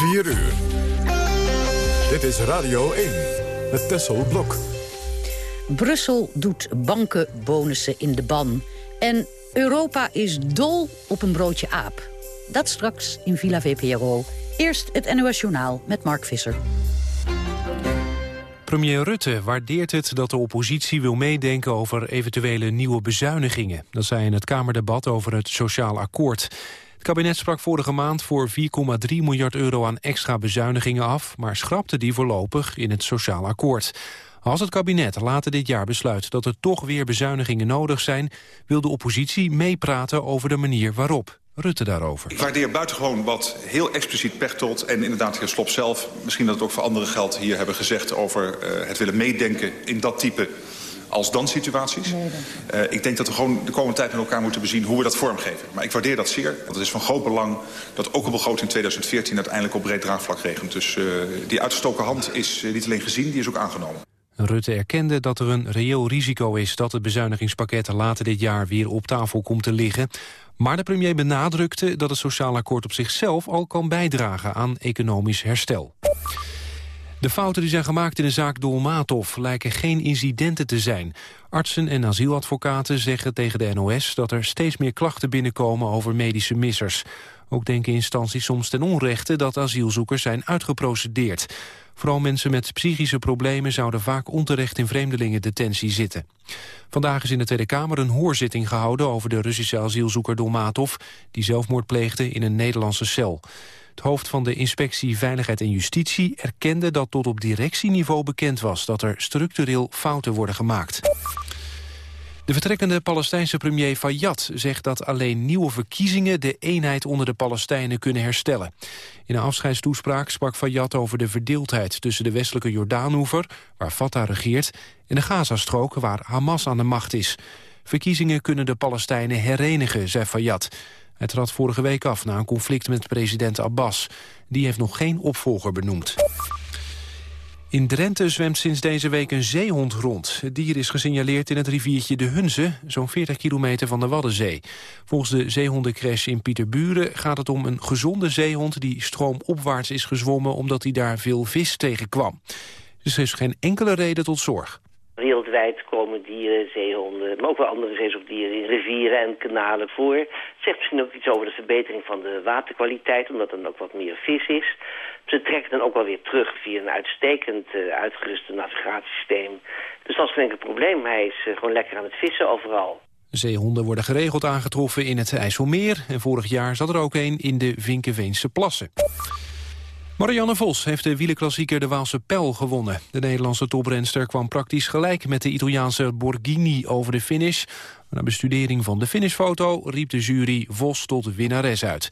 4 uur. Dit is Radio 1 met Tessel Blok. Brussel doet bankenbonussen in de ban. En Europa is dol op een broodje aap. Dat straks in Villa VPRO. Eerst het NOS Journaal met Mark Visser. Premier Rutte waardeert het dat de oppositie wil meedenken over eventuele nieuwe bezuinigingen. Dat zei in het Kamerdebat over het Sociaal Akkoord. Het kabinet sprak vorige maand voor 4,3 miljard euro aan extra bezuinigingen af... maar schrapte die voorlopig in het Sociaal Akkoord. Als het kabinet later dit jaar besluit dat er toch weer bezuinigingen nodig zijn... wil de oppositie meepraten over de manier waarop. Rutte daarover. Ik waardeer buitengewoon wat heel expliciet Pechtold en inderdaad heer Slop zelf... misschien dat het ook voor anderen geldt hier hebben gezegd... over uh, het willen meedenken in dat type als-dan-situaties. Uh, ik denk dat we gewoon de komende tijd met elkaar moeten bezien hoe we dat vormgeven. Maar ik waardeer dat zeer, want het is van groot belang... dat ook een begroting 2014 uiteindelijk op breed draagvlak regent. Dus uh, die uitgestoken hand is niet alleen gezien, die is ook aangenomen. Rutte erkende dat er een reëel risico is dat het bezuinigingspakket later dit jaar weer op tafel komt te liggen. Maar de premier benadrukte dat het sociaal akkoord op zichzelf al kan bijdragen aan economisch herstel. De fouten die zijn gemaakt in de zaak Dolmatov lijken geen incidenten te zijn. Artsen en asieladvocaten zeggen tegen de NOS dat er steeds meer klachten binnenkomen over medische missers. Ook denken instanties soms ten onrechte dat asielzoekers zijn uitgeprocedeerd. Vooral mensen met psychische problemen zouden vaak onterecht in vreemdelingendetentie zitten. Vandaag is in de Tweede Kamer een hoorzitting gehouden over de Russische asielzoeker Dolmatov, die zelfmoord pleegde in een Nederlandse cel. Het hoofd van de Inspectie Veiligheid en Justitie erkende dat tot op directieniveau bekend was dat er structureel fouten worden gemaakt. De vertrekkende Palestijnse premier Fayyad zegt dat alleen nieuwe verkiezingen de eenheid onder de Palestijnen kunnen herstellen. In een afscheidstoespraak sprak Fayyad over de verdeeldheid tussen de westelijke Jordaanoever, waar Fatah regeert, en de Gazastrook, waar Hamas aan de macht is. Verkiezingen kunnen de Palestijnen herenigen, zei Fayyad. Hij trad vorige week af na een conflict met president Abbas. Die heeft nog geen opvolger benoemd. In Drenthe zwemt sinds deze week een zeehond rond. Het dier is gesignaleerd in het riviertje De Hunze, zo'n 40 kilometer van de Waddenzee. Volgens de zeehondencrash in Pieterburen gaat het om een gezonde zeehond... die stroomopwaarts is gezwommen omdat hij daar veel vis tegenkwam. Dus er is geen enkele reden tot zorg. Wereldwijd dieren, zeehonden, maar ook wel andere zeezoogdieren in rivieren en kanalen voor. Het zegt misschien ook iets over de verbetering van de waterkwaliteit, omdat er ook wat meer vis is. Ze trekken dan ook wel weer terug via een uitstekend uh, uitgeruste navigatiesysteem. Dus dat is geen enkel probleem. Hij is uh, gewoon lekker aan het vissen overal. Zeehonden worden geregeld aangetroffen in het IJsselmeer. En vorig jaar zat er ook een in de Vinkenveense plassen. Marianne Vos heeft de wielerklassieker de Waalse Pijl gewonnen. De Nederlandse toprenster kwam praktisch gelijk met de Italiaanse Borghini over de finish. Na bestudering van de finishfoto riep de jury Vos tot winnares uit.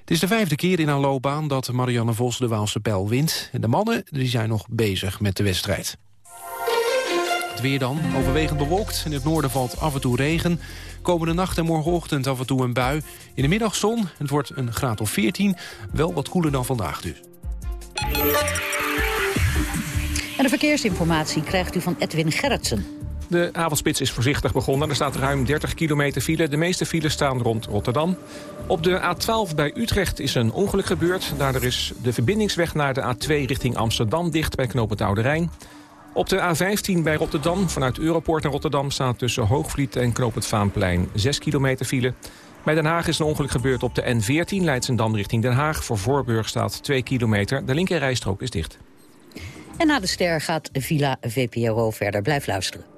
Het is de vijfde keer in haar loopbaan dat Marianne Vos de Waalse Pijl wint. En de mannen die zijn nog bezig met de wedstrijd. Het weer dan, overwegend bewolkt. In het noorden valt af en toe regen. Komende nacht en morgenochtend af en toe een bui. In de middag zon, het wordt een graad of 14. Wel wat koeler dan vandaag dus. En de verkeersinformatie krijgt u van Edwin Gerritsen. De avondspits is voorzichtig begonnen. Er staat ruim 30 kilometer file. De meeste files staan rond Rotterdam. Op de A12 bij Utrecht is een ongeluk gebeurd. Daardoor is de verbindingsweg naar de A2 richting Amsterdam dicht bij knooppunt Oude Rijn. Op de A15 bij Rotterdam vanuit Europoort naar Rotterdam... staat tussen Hoogvliet en knooppunt Vaanplein 6 kilometer file. Bij Den Haag is een ongeluk gebeurd op de N14 Leidsendam richting Den Haag. Voor Voorburg staat 2 kilometer. De linkerrijstrook is dicht. En na de ster gaat Villa VPRO verder. Blijf luisteren.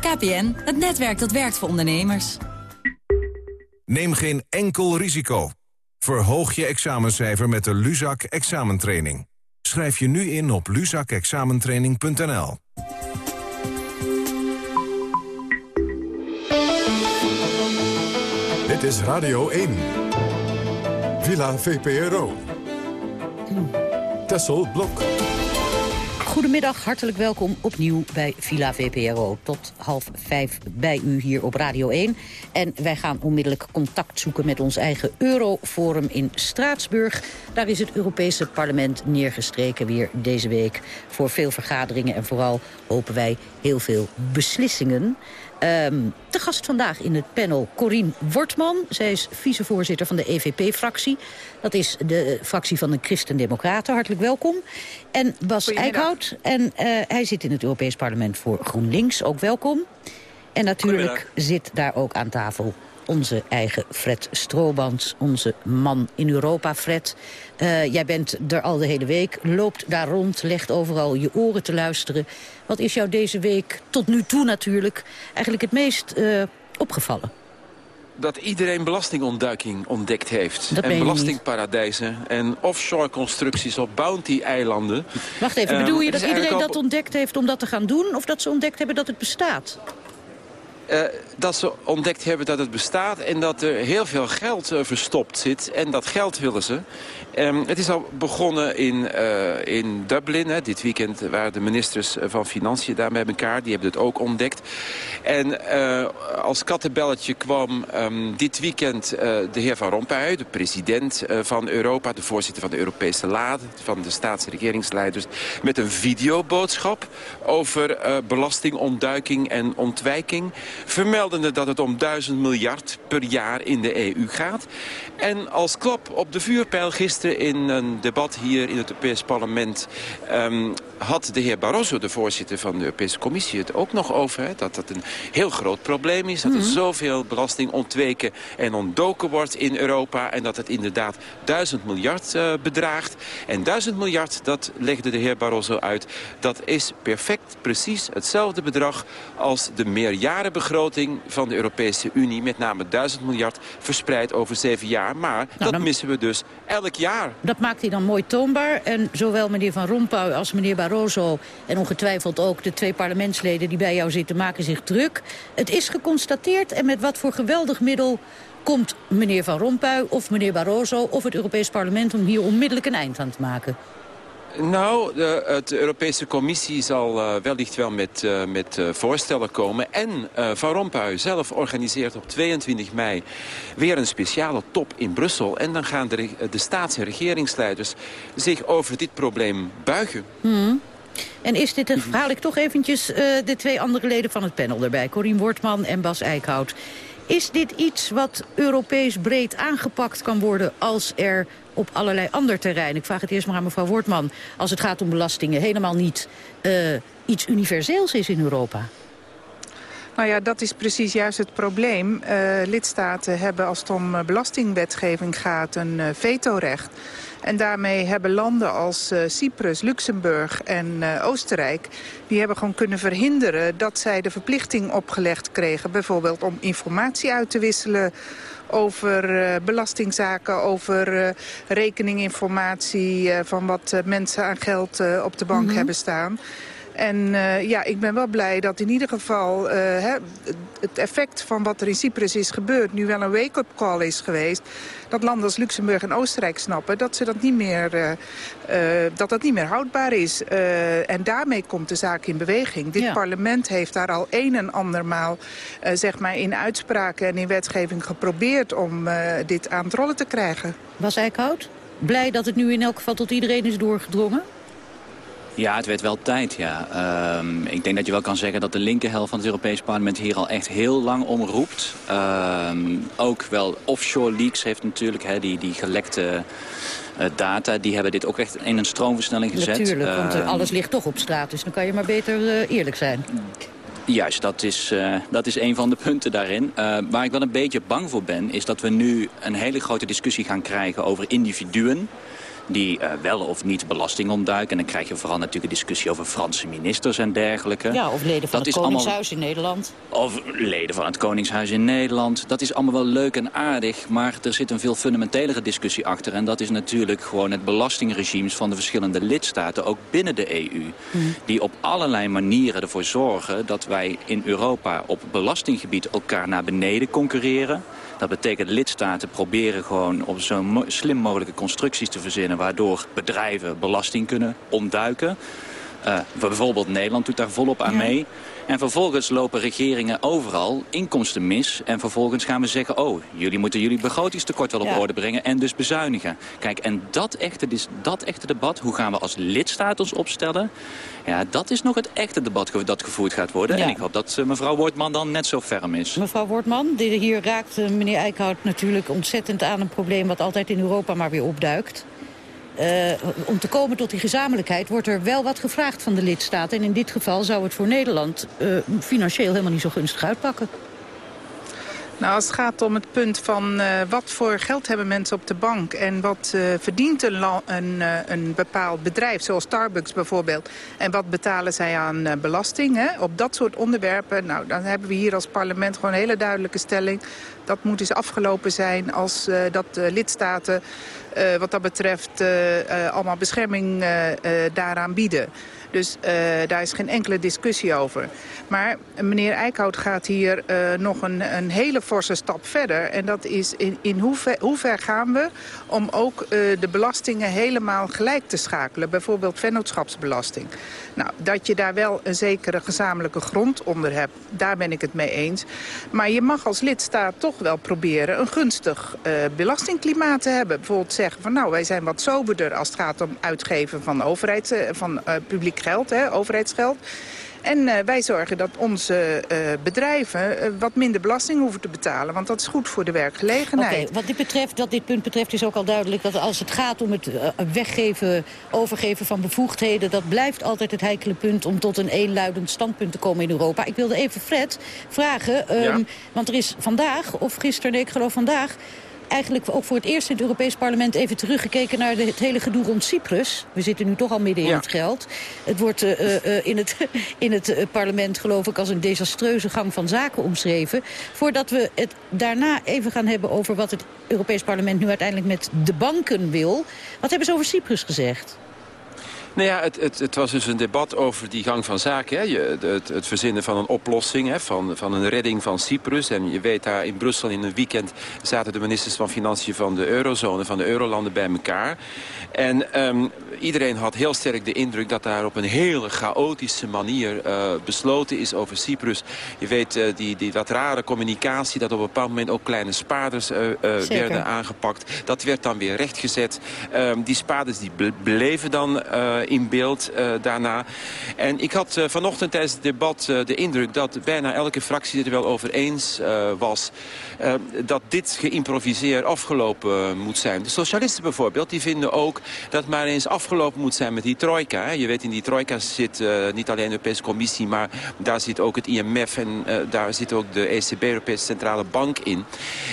KPN, het netwerk dat werkt voor ondernemers. Neem geen enkel risico. Verhoog je examencijfer met de Luzak examentraining. Schrijf je nu in op luzakexamentraining.nl. Dit is Radio 1. Villa VPRO. Tessel Blok. Goedemiddag, hartelijk welkom opnieuw bij Villa VPRO. Tot half vijf bij u hier op Radio 1. En wij gaan onmiddellijk contact zoeken met ons eigen Euroforum in Straatsburg. Daar is het Europese parlement neergestreken weer deze week... voor veel vergaderingen en vooral hopen wij heel veel beslissingen. Um, te gast vandaag in het panel Corine Wortman. Zij is vicevoorzitter van de EVP-fractie. Dat is de fractie van de Christen-Democraten. Hartelijk welkom. En Bas Eickhout. En uh, hij zit in het Europees Parlement voor GroenLinks. Ook welkom. En natuurlijk zit daar ook aan tafel onze eigen Fred Stroobans, onze man in Europa, Fred. Uh, jij bent er al de hele week, loopt daar rond, legt overal je oren te luisteren. Wat is jou deze week, tot nu toe natuurlijk, eigenlijk het meest uh, opgevallen? dat iedereen belastingontduiking ontdekt heeft. en belastingparadijzen en offshore constructies op bounty-eilanden. Wacht even, bedoel je ehm, dat iedereen dat ontdekt heeft om dat te gaan doen... of dat ze ontdekt hebben dat het bestaat? Uh, dat ze ontdekt hebben dat het bestaat en dat er heel veel geld uh, verstopt zit. En dat geld willen ze. Um, het is al begonnen in, uh, in Dublin. Hè. Dit weekend waren de ministers van Financiën daar met elkaar. Die hebben het ook ontdekt. En als kattenbelletje kwam um, dit weekend de heer Van Rompuy... de president van Europa, de voorzitter van de Europese Raad... van de staats- en regeringsleiders... met een videoboodschap over belastingontduiking en ontwijking vermeldende dat het om 1000 miljard per jaar in de EU gaat. En als klap op de vuurpijl gisteren in een debat hier in het Europees Parlement... Um, had de heer Barroso, de voorzitter van de Europese Commissie, het ook nog over. Hè, dat dat een heel groot probleem is. Dat er mhm. zoveel belasting ontweken en ontdoken wordt in Europa. En dat het inderdaad 1000 miljard uh, bedraagt. En 1000 miljard, dat legde de heer Barroso uit. Dat is perfect precies hetzelfde bedrag als de meerjarenbegroting van de Europese Unie. Met name 1000 miljard verspreid over zeven jaar. Maar nou, dat missen we dus elk jaar. Dat maakt hij dan mooi toonbaar. En zowel meneer Van Rompuy als meneer Barroso en ongetwijfeld ook de twee parlementsleden die bij jou zitten maken zich druk. Het is geconstateerd en met wat voor geweldig middel komt meneer Van Rompuy of meneer Barroso of het Europees Parlement om hier onmiddellijk een eind aan te maken? Nou, de, de, Europese Commissie zal uh, wellicht wel met, uh, met uh, voorstellen komen. En Van Rompuy zelf organiseert op 22 mei weer een speciale top in Brussel. En dan gaan de, de staats- en regeringsleiders zich over dit probleem buigen. Hmm. En is dit, een, haal ik toch eventjes de twee andere leden van het panel erbij. Corien Wortman en Bas Eickhout. Is dit iets wat Europees breed aangepakt kan worden als er op allerlei ander terrein. Ik vraag het eerst maar aan mevrouw Wortman. Als het gaat om belastingen helemaal niet uh, iets universeels is in Europa. Nou ja, dat is precies juist het probleem. Uh, lidstaten hebben als het om belastingwetgeving gaat een uh, vetorecht. En daarmee hebben landen als uh, Cyprus, Luxemburg en uh, Oostenrijk... die hebben gewoon kunnen verhinderen dat zij de verplichting opgelegd kregen... bijvoorbeeld om informatie uit te wisselen over uh, belastingzaken, over rekeninginformatie... Van wat mensen aan geld op de bank mm -hmm. hebben staan. En uh, ja, ik ben wel blij dat in ieder geval uh, hè, het effect van wat er in Cyprus is gebeurd... nu wel een wake-up call is geweest. Dat landen als Luxemburg en Oostenrijk snappen dat ze dat niet meer, uh, dat dat niet meer houdbaar is. en daarmee komt de zaak in beweging. Dit ja. parlement heeft daar al een en andermaal zeg maar in uitspraken en in wetgeving geprobeerd... om dit aan het rollen te krijgen. Was Eickhout blij dat het nu in elk geval tot iedereen is doorgedrongen? Ja, het werd wel tijd, ja. Um, ik denk dat je wel kan zeggen dat de linkerhelft van het Europees Parlement hier al echt heel lang om roept. Um, ook wel offshore leaks heeft natuurlijk, hè, die, die gelekte uh, data, die hebben dit ook echt in een stroomversnelling gezet. Natuurlijk, want uh, alles ligt toch op straat, dus dan kan je maar beter uh, eerlijk zijn. Juist, dat is, uh, dat is een van de punten daarin. Uh, waar ik wel een beetje bang voor ben, is dat we nu een hele grote discussie gaan krijgen over individuen die uh, wel of niet belasting ontduiken. En dan krijg je vooral natuurlijk een discussie over Franse ministers en dergelijke. Ja, of leden van dat het Koningshuis in Nederland. Of leden van het Koningshuis in Nederland. Dat is allemaal wel leuk en aardig, maar er zit een veel fundamentelere discussie achter. En dat is natuurlijk gewoon het belastingregimes van de verschillende lidstaten, ook binnen de EU. Hmm. Die op allerlei manieren ervoor zorgen dat wij in Europa op belastinggebied elkaar naar beneden concurreren. Dat betekent lidstaten proberen gewoon op zo slim mogelijke constructies te verzinnen... waardoor bedrijven belasting kunnen ontduiken. Uh, bijvoorbeeld Nederland doet daar volop aan mee. En vervolgens lopen regeringen overal inkomsten mis. En vervolgens gaan we zeggen, oh, jullie moeten jullie begrotingstekort wel op orde brengen en dus bezuinigen. Kijk, en dat echte, dat echte debat, hoe gaan we als lidstaat ons opstellen? Ja, dat is nog het echte debat dat gevoerd gaat worden. En ik hoop dat uh, mevrouw Wortman dan net zo ferm is. Mevrouw Wortman, hier raakt uh, meneer Eickhout natuurlijk ontzettend aan een probleem... wat altijd in Europa maar weer opduikt. Uh, om te komen tot die gezamenlijkheid wordt er wel wat gevraagd van de lidstaten. En in dit geval zou het voor Nederland uh, financieel helemaal niet zo gunstig uitpakken. Nou, als het gaat om het punt van uh, wat voor geld hebben mensen op de bank... en wat verdient een, een, een, bepaald bedrijf, zoals Starbucks bijvoorbeeld... en wat betalen zij aan belasting, hè? op dat soort onderwerpen... nou, dan hebben we hier als parlement gewoon een hele duidelijke stelling. Dat moet dus afgelopen zijn als dat lidstaten wat dat betreft allemaal bescherming daaraan bieden. Dus uh, daar is geen enkele discussie over. Maar meneer Eickhout gaat hier uh, nog een, een, hele forse stap verder. En dat is in, in hoe, ver, hoe ver gaan we om ook uh, de belastingen helemaal gelijk te schakelen. Bijvoorbeeld vennootschapsbelasting. Nou, dat je daar wel een zekere gezamenlijke grond onder hebt, daar ben ik het mee eens. Maar je mag als lidstaat toch wel proberen een gunstig belastingklimaat te hebben. Bijvoorbeeld zeggen van nou, wij zijn wat soberder als het gaat om uitgeven van, overheids, van publiek geld, hè, overheidsgeld. En uh, wij zorgen dat onze uh, bedrijven uh, wat minder belasting hoeven te betalen. Want dat is goed voor de werkgelegenheid. Okay, wat dit betreft, dat dit punt betreft is ook al duidelijk... dat als het gaat om het weggeven, overgeven van bevoegdheden... dat blijft altijd het heikele punt om tot een eenluidend standpunt te komen in Europa. Ik wilde even Fred vragen, um, ja. want er is vandaag, of gisteren, nee, ik geloof vandaag eigenlijk ook voor het eerst in het Europees Parlement even teruggekeken naar de, het hele gedoe rond Cyprus. We zitten nu toch al midden in het geld. Het wordt uh, uh, in het, in het parlement geloof ik als een desastreuze gang van zaken omschreven. Voordat we het daarna even gaan hebben over wat het Europees Parlement nu uiteindelijk met de banken wil. Wat hebben ze over Cyprus gezegd? Nou ja, het, het, het, was dus een debat over die gang van zaken. Hè. Je, het, het, verzinnen van een oplossing, hè, van, van een redding van Cyprus. En je weet daar in Brussel in een weekend zaten de ministers van Financiën van de eurozone, van de eurolanden bij elkaar. En um, iedereen had heel sterk de indruk dat daar op een hele chaotische manier uh, besloten is over Cyprus. Je weet, uh, die, die, dat rare communicatie, dat op een bepaald moment ook kleine spaarders uh, werden aangepakt. Dat werd dan weer rechtgezet. Um, die spaarders die bleven dan in beeld daarna. En ik had vanochtend tijdens het debat de indruk dat bijna elke fractie er wel over eens was. dat dit geïmproviseerd afgelopen moet zijn. De socialisten bijvoorbeeld, die vinden ook dat maar eens afgelopen moet zijn met die trojka. Je weet, in die trojka zit niet alleen de Europese Commissie... maar daar zit ook het IMF en daar zit ook de ECB, Europese Centrale Bank, in.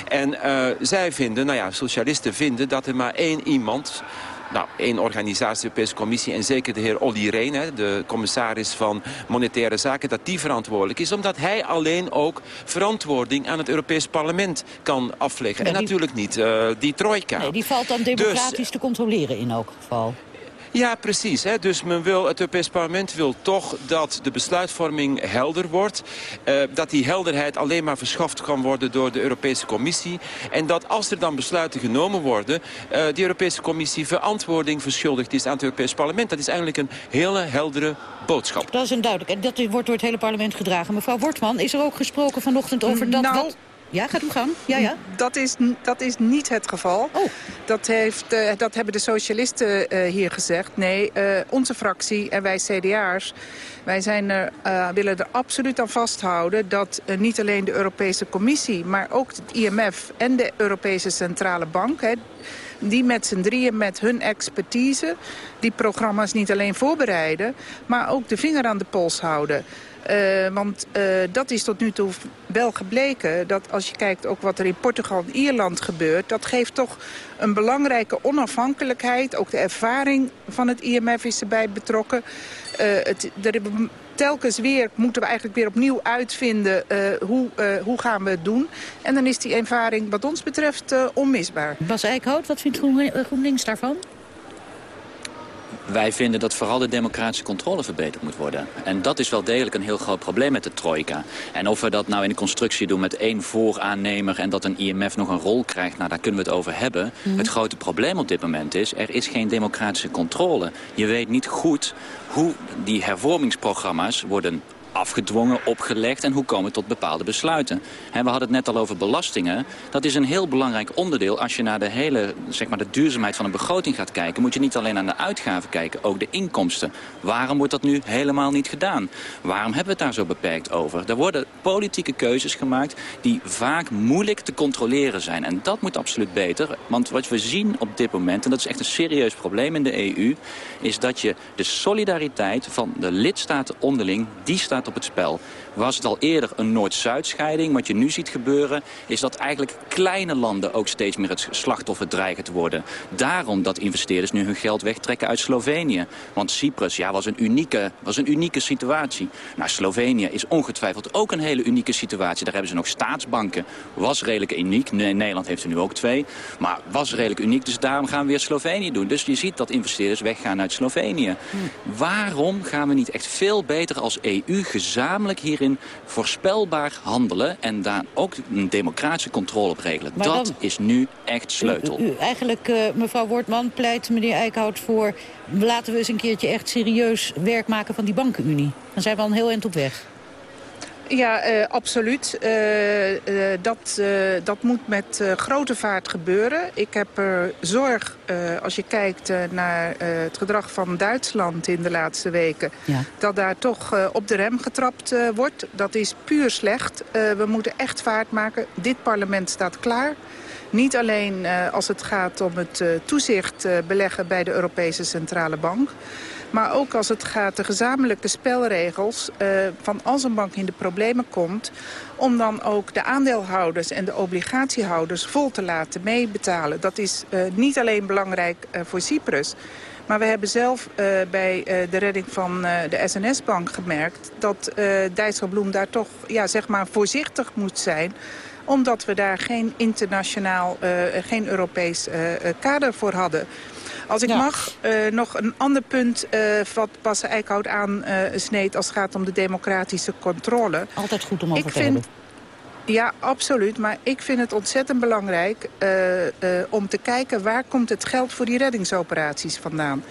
En zij vinden, nou ja, socialisten vinden dat er maar één iemand nou, één organisatie, de Europese Commissie en zeker de heer Olly Rehn, de commissaris van Monetaire Zaken, dat die verantwoordelijk is. Omdat hij alleen ook verantwoording aan het Europees Parlement kan afleggen. en natuurlijk niet uh, die trojka. Nee, die valt dan democratisch dus, te controleren in elk geval. Ja, precies. Hè. Dus men wil, het Europees Parlement wil toch dat de besluitvorming helder wordt. Uh, dat die helderheid alleen maar verschaft kan worden door de Europese Commissie. En dat als er dan besluiten genomen worden... Uh, die Europese Commissie verantwoording verschuldigd is aan het Europees Parlement. Dat is eigenlijk een hele heldere boodschap. Dat is een duidelijk. En dat wordt door het hele parlement gedragen. Mevrouw Wortman, is er ook gesproken vanochtend over dat... Nou, dat... Ja, gaat u gang. Ja, ja. Dat is, dat is niet het geval. Oh. Dat, heeft, uh, dat hebben de socialisten uh, hier gezegd. Nee, uh, onze fractie en wij CDA'ers... wij zijn er, willen er absoluut aan vasthouden... dat niet alleen de Europese Commissie... maar ook het IMF en de Europese Centrale Bank... Hè, die met z'n drieën met hun expertise... die programma's niet alleen voorbereiden... maar ook de vinger aan de pols houden. Uh, want uh, dat is tot nu toe wel gebleken. Dat als je kijkt ook wat er in Portugal en Ierland gebeurt... dat geeft toch een belangrijke onafhankelijkheid. Ook de ervaring van het IMF is erbij betrokken. Uh, het, telkens weer moeten we eigenlijk weer opnieuw uitvinden... hoe, hoe gaan we het doen. En dan is die ervaring wat ons betreft onmisbaar. Bas Eickhout, wat vindt GroenLinks daarvan? Wij vinden dat vooral de democratische controle verbeterd moet worden. En dat is wel degelijk een heel groot probleem met de trojka. En of we dat nou in de constructie doen met één vooraannemer... en dat een IMF nog een rol krijgt, nou, daar kunnen we het over hebben. Mhm. Het grote probleem op dit moment is, er is geen democratische controle. Je weet niet goed hoe die hervormingsprogramma's worden afgedwongen, opgelegd en hoe komen we tot bepaalde besluiten. we hadden het net al over belastingen. Dat is een heel belangrijk onderdeel. Als je naar de hele zeg maar, de duurzaamheid van een begroting gaat kijken... moet je niet alleen naar de uitgaven kijken, ook de inkomsten. Waarom wordt dat nu helemaal niet gedaan? Waarom hebben we het daar zo beperkt over? Er worden politieke keuzes gemaakt die vaak moeilijk te controleren zijn. En dat moet absoluut beter. Want wat we zien op dit moment, en dat is echt een serieus probleem in de EU... is dat je de solidariteit van de lidstaten onderling, die staat op het spel. Was het al eerder een Noord-Zuid-scheiding. Wat je nu ziet gebeuren is dat eigenlijk kleine landen ook steeds meer het slachtoffer dreigen te worden. Daarom dat investeerders nu hun geld wegtrekken uit Slovenië. Want Cyprus ja, was, een unieke, was een unieke situatie. Nou, Slovenië is ongetwijfeld ook een hele unieke situatie. Daar hebben ze nog staatsbanken. Was redelijk uniek. Nederland heeft er nu ook twee. Maar was redelijk uniek, dus daarom gaan we weer Slovenië doen. Dus je ziet dat investeerders weggaan uit Slovenië. Hm. Waarom gaan we niet echt veel beter als EU gezamenlijk hierin voorspelbaar handelen... en daar ook een democratische controle op regelen. dat is nu echt sleutel. U, eigenlijk, uh, mevrouw Wortman, pleit meneer Eickhout voor... laten we eens een keertje echt serieus werk maken van die bankenunie. Dan zijn we al een heel eind op weg. Ja, uh, absoluut. Uh, uh, dat, dat moet met grote vaart gebeuren. Ik heb er zorg, als je kijkt naar het gedrag van Duitsland in de laatste weken... Ja. dat daar toch op de rem getrapt wordt. Dat is puur slecht. we moeten echt vaart maken. Dit parlement staat klaar. Niet alleen als het gaat om het toezicht beleggen bij de Europese Centrale Bank... Maar ook als het gaat de gezamenlijke spelregels uh, van als een bank in de problemen komt... om dan ook de aandeelhouders en de obligatiehouders vol te laten meebetalen. Dat is uh, niet alleen belangrijk uh, voor Cyprus... Maar we hebben zelf uh, bij uh, de redding van uh, de SNS-bank gemerkt... dat Dijsselbloem daar toch ja, zeg maar voorzichtig moet zijn omdat we daar geen internationaal, geen Europees kader voor hadden. Als ik mag, uh, nog een ander punt uh, wat Bas Eickhout aansneed... als het gaat om de democratische controle. Altijd goed om over ik te vind, hebben. Ja, absoluut. Maar ik vind het ontzettend belangrijk uh, om te kijken... waar komt het geld voor die reddingsoperaties vandaan.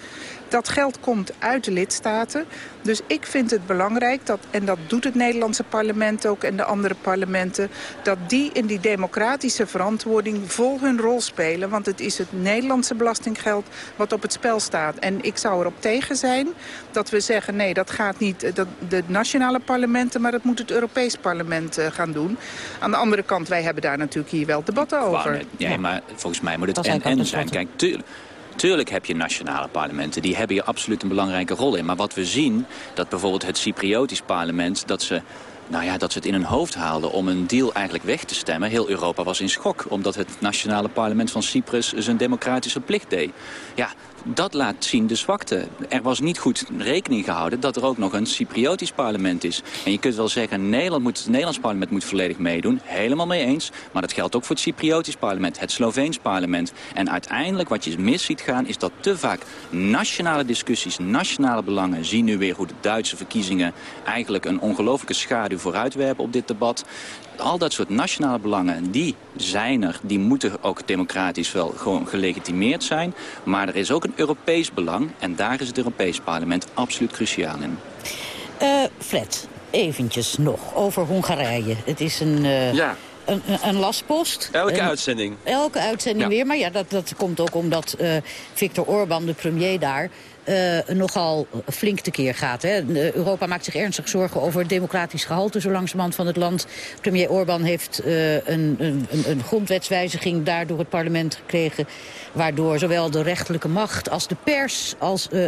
Dat geld komt uit de lidstaten. Dus ik vind het belangrijk, dat, en dat doet het Nederlandse parlement ook en de andere parlementen... dat die in die democratische verantwoording vol hun rol spelen. Want het is het Nederlandse belastinggeld wat op het spel staat. En ik zou erop tegen zijn dat we zeggen... nee, dat gaat niet eh, dat de nationale parlementen... maar dat moet het Europees parlement uh, gaan doen. Aan de andere kant, wij hebben daar natuurlijk hier wel debatten over. Ja, maar volgens mij moet het en-en zijn. Kijk, tuurlijk Tuurlijk heb je nationale parlementen, die hebben hier absoluut een belangrijke rol in. Maar wat we zien, dat bijvoorbeeld het Cypriotisch parlement... dat ze nou ja, dat ze het in hun hoofd haalden om een deal eigenlijk weg te stemmen. Heel Europa was in schok, omdat het nationale parlement van Cyprus zijn democratische plicht deed. Ja, dat laat zien de zwakte. Er was niet goed rekening gehouden dat er ook nog een Cypriotisch parlement is. En je kunt wel zeggen, Nederland moet, het Nederlands parlement moet volledig meedoen. Helemaal mee eens. Maar dat geldt ook voor het Cypriotisch parlement, het Sloveens parlement. En uiteindelijk wat je mis ziet gaan, is dat te vaak nationale discussies, nationale belangen... zien nu weer hoe de Duitse verkiezingen eigenlijk een ongelooflijke schaduw vooruitwerpen op dit debat al dat soort nationale belangen, die zijn er. Die moeten ook democratisch wel gewoon gelegitimeerd zijn. Maar er is ook een Europees belang. En daar is het Europees parlement absoluut cruciaal in. Uh, Fred, eventjes nog over Hongarije. Het is een... Uh... Ja. een, een lastpost. Elke uitzending. Elke uitzending weer. Maar ja, dat, dat komt ook omdat uh, Viktor Orban, de premier daar... Uh, nogal flink tekeer gaat. Hè. Europa maakt zich ernstig zorgen over het democratisch gehalte... zo langzamerhand van het land. Premier Orbán heeft uh, een, een, een, grondwetswijziging daar door het parlement gekregen... waardoor zowel de rechterlijke macht als de pers... als uh,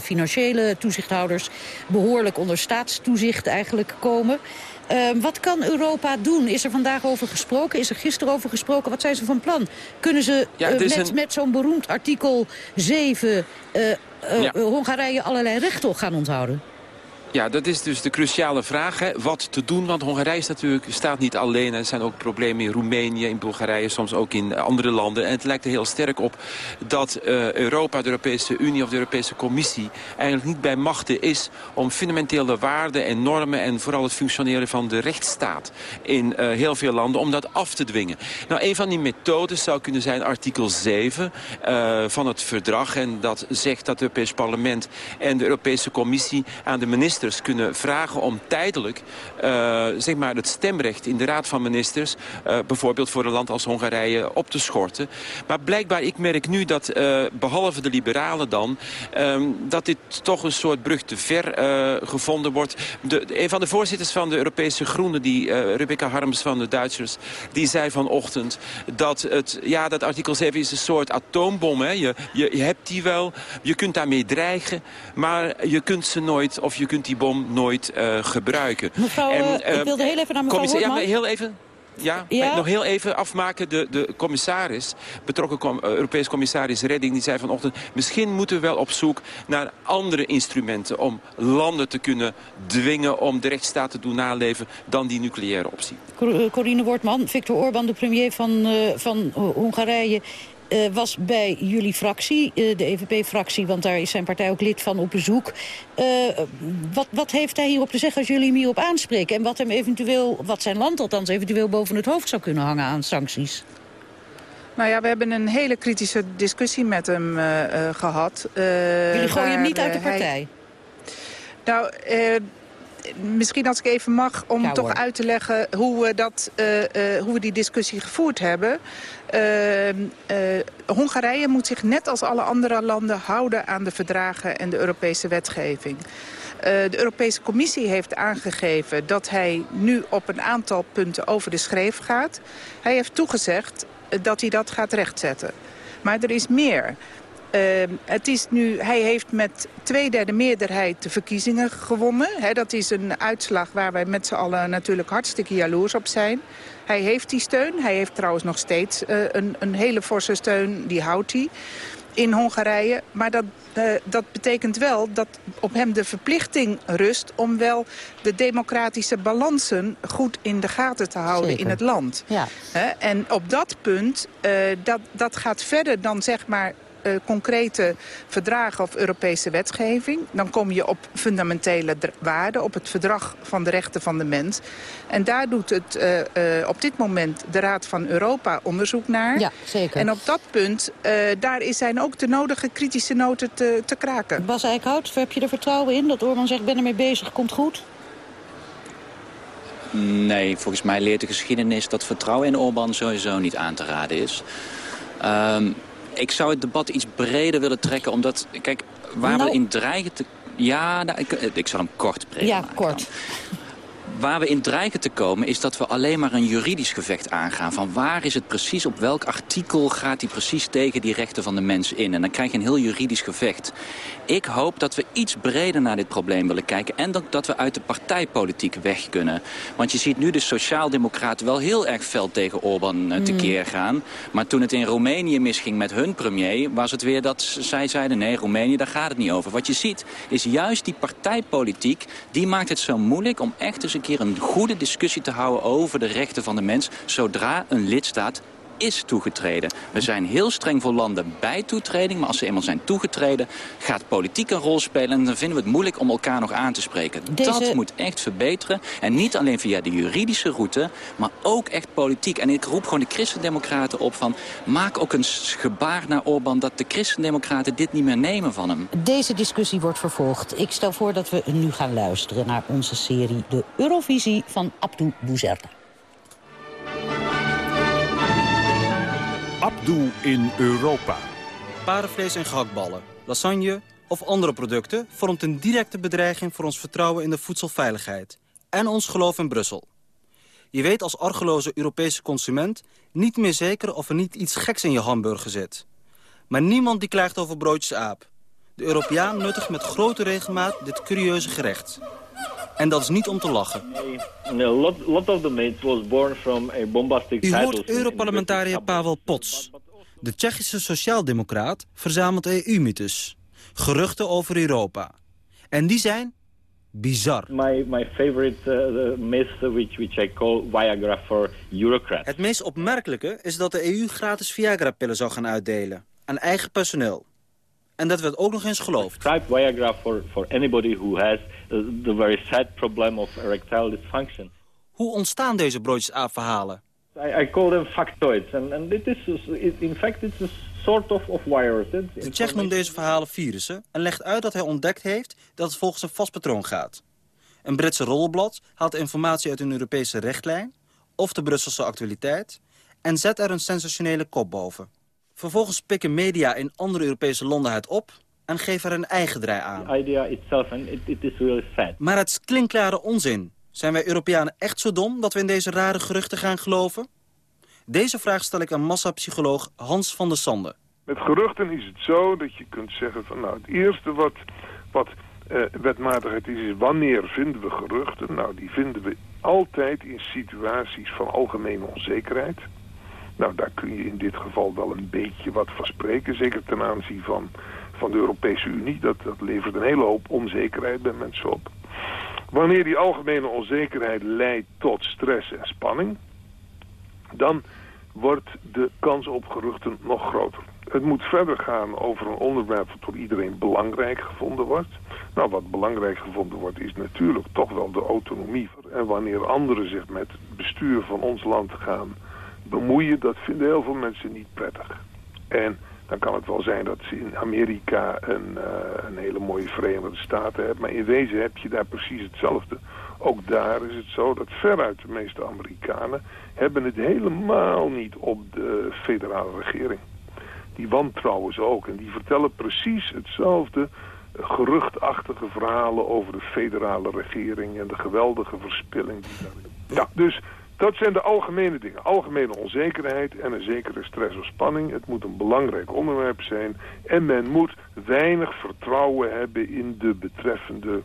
financiële toezichthouders behoorlijk onder staatstoezicht eigenlijk komen... Uh, wat kan Europa doen? Is er vandaag over gesproken? Is er gisteren over gesproken? Wat zijn ze van plan? Kunnen ze ja, uh, met, een... met zo'n beroemd artikel 7 uh, ja. Hongarije allerlei rechten gaan onthouden? Ja, dat is dus de cruciale vraag. Hè. Wat te doen, want Hongarije natuurlijk, staat niet alleen. Er zijn ook problemen in Roemenië, in Bulgarije, soms ook in andere landen. En het lijkt er heel sterk op dat uh, Europa, de Europese Unie of de Europese Commissie... eigenlijk niet bij machten is om fundamentele waarden en normen... en vooral het functioneren van de rechtsstaat in uh, heel veel landen... om dat af te dwingen. Nou, een van die methodes zou kunnen zijn artikel 7 uh, van het verdrag. En dat zegt dat het Europees Parlement en de Europese Commissie aan de minister kunnen vragen om tijdelijk uh, zeg maar het stemrecht in de Raad van Ministers... Uh, bijvoorbeeld voor een land als Hongarije op te schorten. Maar blijkbaar, ik merk nu dat, uh, behalve de liberalen dan... Um, dat dit toch een soort brug te ver gevonden wordt. De, een van de voorzitters van de Europese Groenen, die, Rebecca Harms van de Duitsers... die zei vanochtend dat, het, ja, dat artikel 7 is een soort atoombom. Hè. Je, je, je hebt die wel, je kunt daarmee dreigen... maar je kunt ze nooit, of je kunt die bom nooit uh, gebruiken. Mevrouw, en, uh, ik wilde heel even naar mevrouw Ja, heel even. Ja, ja? nog heel even afmaken. De, de commissaris, betrokken com, uh, Europees commissaris Redding... die zei vanochtend, misschien moeten we wel op zoek naar andere instrumenten... om landen te kunnen dwingen om de rechtsstaat te doen naleven... dan die nucleaire optie. Corine Wortman, Viktor Orban, de premier van, uh, van Hongarije... Uh, was bij jullie fractie, uh, de EVP-fractie... want daar is zijn partij ook lid van op bezoek. Uh, wat, wat heeft hij hierop te zeggen als jullie hem hierop aanspreken? En wat, hem eventueel, wat zijn land althans eventueel boven het hoofd zou kunnen hangen aan sancties? Nou ja, we hebben een hele kritische discussie met hem gehad. jullie gooien hem niet uit de partij? Hij... Nou, misschien als ik even mag, om ja, toch hoor. uit te leggen hoe we, dat, uh, uh, hoe we die discussie gevoerd hebben. Uh, Hongarije moet zich net als alle andere landen houden aan de verdragen en de Europese wetgeving. de Europese Commissie heeft aangegeven dat hij nu op een aantal punten over de schreef gaat. Hij heeft toegezegd dat hij dat gaat rechtzetten. Maar er is meer. Uh, het is nu, hij heeft met tweederde meerderheid de verkiezingen gewonnen. He, dat is een uitslag waar wij met z'n allen natuurlijk hartstikke jaloers op zijn. Hij heeft die steun. Hij heeft trouwens nog steeds uh, een, een hele forse steun. Die houdt hij in Hongarije. Maar dat, uh, dat betekent wel dat op hem de verplichting rust... om wel de democratische balansen goed in de gaten te houden Zeker. in het land. Ja. En op dat punt, uh, dat, dat gaat verder dan zeg maar uh, concrete verdragen of Europese wetgeving. Dan kom je op fundamentele waarden, op het verdrag van de rechten van de mens. En daar doet het uh, uh, op dit moment de Raad van Europa onderzoek naar. Ja, zeker. En op dat punt, daar zijn ook de nodige kritische noten te, te kraken. Bas Eickhout, heb je er vertrouwen in dat Oorman zegt, ben ermee bezig, komt goed? Nee, volgens mij leert de geschiedenis dat vertrouwen in Orbán sowieso niet aan te raden is. Um, ik zou het debat iets breder willen trekken. Omdat, kijk, waar nou. we in dreigen te... Ja, nou, ik, ik zal hem kort breder Ja, maken kort. Dan. Waar we in dreigen te komen is dat we alleen maar een juridisch gevecht aangaan. Van waar is het precies, op welk artikel gaat hij precies tegen die rechten van de mens in. En dan krijg je een heel juridisch gevecht. Ik hoop dat we iets breder naar dit probleem willen kijken. En dat, dat we uit de partijpolitiek weg kunnen. Want je ziet nu de sociaaldemocraten wel heel erg fel tegen Orbán uh, tekeer gaan. Maar toen het in Roemenië misging met hun premier... was het weer dat zij zeiden, nee, Roemenië, daar gaat het niet over. Wat je ziet is juist die partijpolitiek... die maakt het zo moeilijk om echt eens een een goede discussie te houden... over de rechten van de mens, zodra een lidstaat is toegetreden. We zijn heel streng voor landen bij toetreding, maar als ze eenmaal zijn toegetreden... gaat politiek een rol spelen en dan vinden we het moeilijk om elkaar nog aan te spreken. Deze... Dat moet echt verbeteren. En niet alleen via de juridische route, maar ook echt politiek. En ik roep gewoon de christendemocraten op van... maak ook een gebaar naar Orbán dat de christendemocraten dit niet meer nemen van hem. Deze discussie wordt vervolgd. Ik stel voor dat we nu gaan luisteren naar onze serie De Eurovisie van Abdou Bouzerda. In Europa. Paardenvlees en gehaktballen, lasagne of andere producten... vormt een directe bedreiging voor ons vertrouwen in de voedselveiligheid... en ons geloof in Brussel. Je weet als argeloze Europese consument niet meer zeker of er niet iets geks in je hamburger zit. Maar niemand die klaagt over broodjes aap. De Europeaan nuttigt met grote regelmaat dit curieuze gerecht. En dat is niet om te lachen. U hoort Europarlementariër Pavel Pots. De Tsjechische sociaaldemocraat verzamelt EU-mythes. Geruchten over Europa. En die zijn bizar. My, my favorite uh, myth, which, which I call Viagra for Eurocrats. Het meest opmerkelijke is dat de EU gratis Viagra-pillen zou gaan uitdelen. Aan eigen personeel. En dat werd ook nog eens geloofd. Prescribe Viagra for, for anybody who has the very sad problem of erectile dysfunction. Hoe ontstaan deze broodjes verhalen? I, I call them factoids. And, and it is, in fact, it's a sort of, of virus. De Tsjech noemt deze verhalen virussen en legt uit dat hij ontdekt heeft dat het volgens een vast patroon gaat. Een Britse rollenblad haalt informatie uit een Europese richtlijn of de Brusselse actualiteit en zet er een sensationele kop boven. Vervolgens pikken media in andere Europese landen het op en geven er een eigen draai aan. The idea itself, and it, it is really sad. Maar het is klinkklare onzin. Zijn wij Europeanen echt zo dom dat we in deze rare geruchten gaan geloven? Deze vraag stel ik aan massapsycholoog Hans van der Sande. Met geruchten is het zo dat je kunt zeggen van nou het eerste wat, wat uh, wetmatigheid is, is wanneer vinden we geruchten? Nou die vinden we altijd in situaties van algemene onzekerheid. Nou daar kun je in dit geval wel een beetje wat van spreken, zeker ten aanzien van, van de Europese Unie. Dat, dat levert een hele hoop onzekerheid bij mensen op. Wanneer die algemene onzekerheid leidt tot stress en spanning, dan wordt de kans op geruchten nog groter. Het moet verder gaan over een onderwerp wat door iedereen belangrijk gevonden wordt. Nou, wat belangrijk gevonden wordt is natuurlijk toch wel de autonomie. En wanneer anderen zich met het bestuur van ons land gaan bemoeien, dat vinden heel veel mensen niet prettig. En dan kan het wel zijn dat ze in Amerika een, uh, een hele mooie Verenigde Staten hebben. Maar in wezen heb je daar precies hetzelfde. Ook daar is het zo dat veruit de meeste Amerikanen hebben het helemaal niet op de federale regering. Die wantrouwen ze ook en die vertellen precies hetzelfde geruchtachtige verhalen over de federale regering en de geweldige verspilling die daarin. Ja, dus dat zijn de algemene dingen. Algemene onzekerheid en een zekere stress of spanning. Het moet een belangrijk onderwerp zijn. En men moet weinig vertrouwen hebben in de betreffende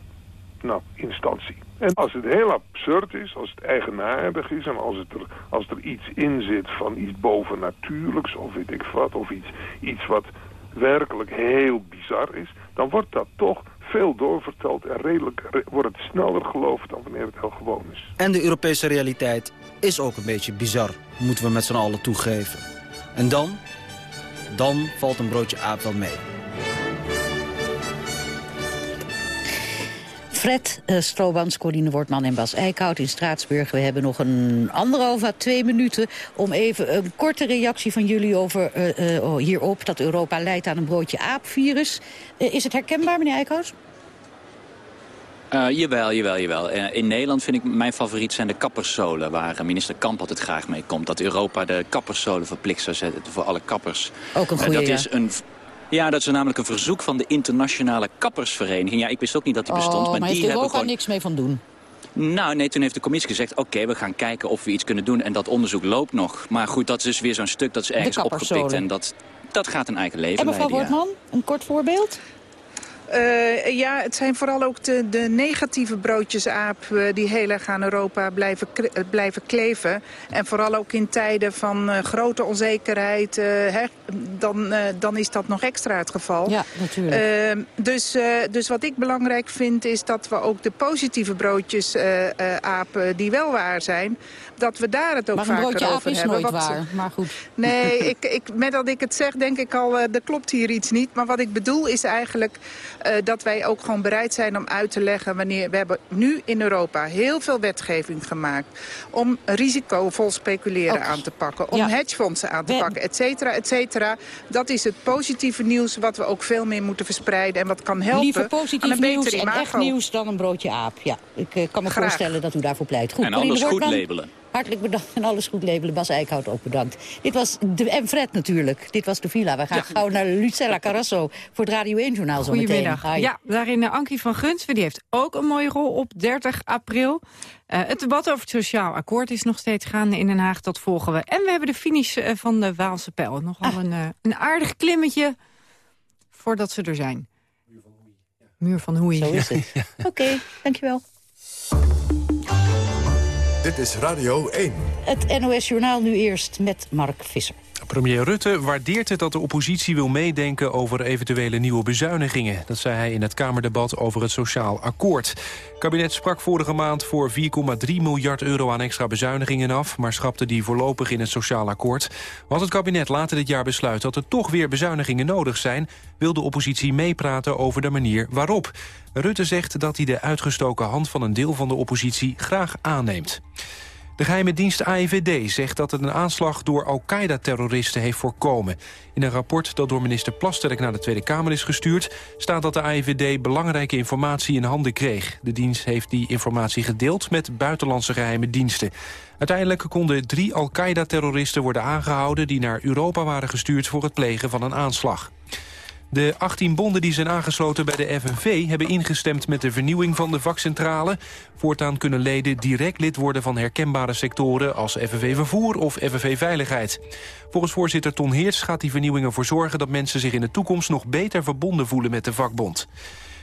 nou, instantie. En als het heel absurd is, als het eigenaardig is... en als, er, als er iets in zit van iets bovennatuurlijks of weet ik wat... of iets, iets wat werkelijk heel bizar is... dan wordt dat toch veel doorverteld en redelijk wordt het sneller geloofd dan wanneer het heel gewoon is. En de Europese realiteit is ook een beetje bizar, moeten we met z'n allen toegeven. En dan? Dan valt een broodje aap wel mee. Fred uh, Stroobans, Corine Wortman en Bas Eickhout in Straatsburg. We hebben nog een anderhalf à twee minuten om even een korte reactie van jullie over uh, uh, hierop. Dat Europa leidt aan een broodje aapvirus. is het herkenbaar, meneer Eickhout? Uh, jawel, jawel, jawel. Uh, in Nederland vind ik mijn favoriet zijn de kapperszolen... waar minister Kamp altijd graag mee komt. Dat Europa de kapperszolen verplicht zou zetten voor alle kappers. Ook een goede, uh, dat is een ja, dat is namelijk een verzoek van de internationale kappersvereniging. Ja, ik wist ook niet dat die bestond. Oh, maar, maar die heeft hebben gewoon niks mee van doen? Nou, nee, toen heeft de commissie gezegd... oké, we gaan kijken of we iets kunnen doen. En dat onderzoek loopt nog. Maar goed, dat is dus weer zo'n stuk dat is ergens opgepikt. En dat, dat gaat een eigen leven En mevrouw Wortman, een kort voorbeeld? Uh, ja, het zijn vooral ook de, de negatieve broodjesaap uh, die heel erg aan Europa blijven, blijven kleven. En vooral ook in tijden van grote onzekerheid, hè, dan, dan is dat nog extra het geval. Ja, natuurlijk. dus, dus wat ik belangrijk vind is dat we ook de positieve broodjesaap die wel waar zijn dat we daar het ook vaker over hebben. Maar een broodje aap is nooit waar, maar goed. Nee, ik, ik, met dat ik het zeg denk ik al, er klopt hier iets niet. Maar wat ik bedoel is eigenlijk dat wij ook gewoon bereid zijn om uit te leggen... wanneer we hebben nu in Europa heel veel wetgeving gemaakt... om risicovol speculeren okay. aan te pakken, om Ja. hedgefondsen aan te We- pakken, et cetera, et cetera. Dat is het positieve nieuws wat we ook veel meer moeten verspreiden... en wat kan helpen Liever aan positief een nieuws en imago. echt nieuws dan een broodje aap. Ja, ik eh, kan me Graag. voorstellen dat u daarvoor pleit. Goed, en anders goed labelen. hartelijk bedankt en alles goed labelen. Bas Eickhout ook bedankt. Dit was de, en Fred natuurlijk. Dit was de villa. We gaan gauw naar Lucella Carrasso voor het Radio 1-journaal zo Goedemiddag. Ja, daarin uh, Ankie van Gunsven. Die heeft ook een mooie rol op 30 april. Uh, het debat over het sociaal akkoord is nog steeds gaande in Den Haag. Dat volgen we. En we hebben de finish uh, van de Waalse Pijl. Nogal ah. een, een aardig klimmetje voordat ze er zijn. Muur van Hoei. Zo is het. Oké, okay, dankjewel. Dit is Radio 1. Het NOS Journaal nu eerst met Mark Visser. Premier Rutte waardeert het dat de oppositie wil meedenken over eventuele nieuwe bezuinigingen. Dat zei hij in het Kamerdebat over het Sociaal Akkoord. Het kabinet sprak vorige maand voor 4,3 miljard euro aan extra bezuinigingen af... maar schapte die voorlopig in het Sociaal Akkoord. Want het kabinet later dit jaar besluit dat er toch weer bezuinigingen nodig zijn... wil de oppositie meepraten over de manier waarop. Rutte zegt dat hij de uitgestoken hand van een deel van de oppositie graag aanneemt. De geheime dienst AIVD zegt dat het een aanslag door Al-Qaeda-terroristen heeft voorkomen. In een rapport dat door minister Plasterk naar de Tweede Kamer is gestuurd... staat dat de AIVD belangrijke informatie in handen kreeg. De dienst heeft die informatie gedeeld met buitenlandse geheime diensten. Uiteindelijk konden drie Al-Qaeda-terroristen worden aangehouden... die naar Europa waren gestuurd voor het plegen van een aanslag. De 18 bonden die zijn aangesloten bij de FNV hebben ingestemd met de vernieuwing van de vakcentrale. Voortaan kunnen leden direct lid worden van herkenbare sectoren als FNV Vervoer of FNV Veiligheid. Volgens voorzitter Ton Heers gaat die vernieuwing ervoor zorgen dat mensen zich in de toekomst nog beter verbonden voelen met de vakbond.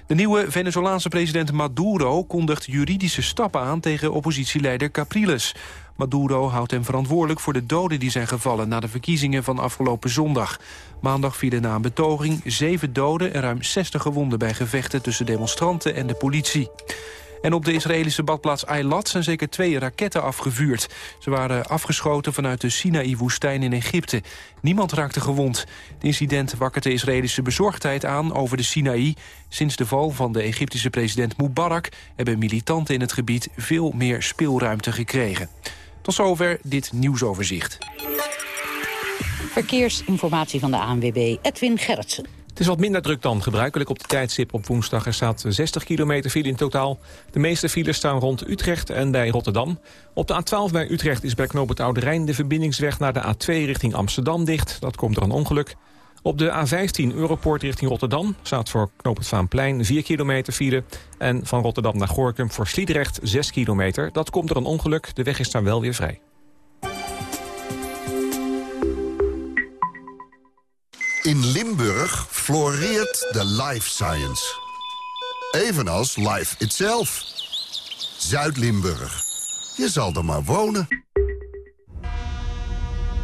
De nieuwe Venezolaanse president Maduro kondigt juridische stappen aan tegen oppositieleider Capriles. Maduro houdt hem verantwoordelijk voor de doden die zijn gevallen... na de verkiezingen van afgelopen zondag. Maandag vielen na een betoging zeven doden en ruim 60 gewonden... bij gevechten tussen demonstranten en de politie. En op de Israëlische badplaats Eilat zijn zeker twee raketten afgevuurd. Ze waren afgeschoten vanuit de Sinaï-woestijn in Egypte. Niemand raakte gewond. Het incident wakkert de Israëlische bezorgdheid aan over de Sinaï. Sinds de val van de Egyptische president Mubarak... hebben militanten in het gebied veel meer speelruimte gekregen. Tot zover dit nieuwsoverzicht. Verkeersinformatie van de ANWB, Edwin Gerritsen. Het is wat minder druk dan gebruikelijk op de tijdstip op woensdag. Er staat 60 kilometer file in totaal. De meeste files staan rond Utrecht en bij Rotterdam. Op de A12 bij Utrecht is bij Knoop het Oude Rijn... de verbindingsweg naar de A2 richting Amsterdam dicht. Dat komt er een ongeluk. Op de A15 Europoort richting Rotterdam staat voor Knoop het Vaanplein 4 kilometer file. En van Rotterdam naar Gorkum voor Sliedrecht 6 kilometer. Dat komt er een ongeluk. De weg is daar wel weer vrij. In Limburg floreert de life science. Evenals life itself. Zuid-Limburg. Je zal er maar wonen.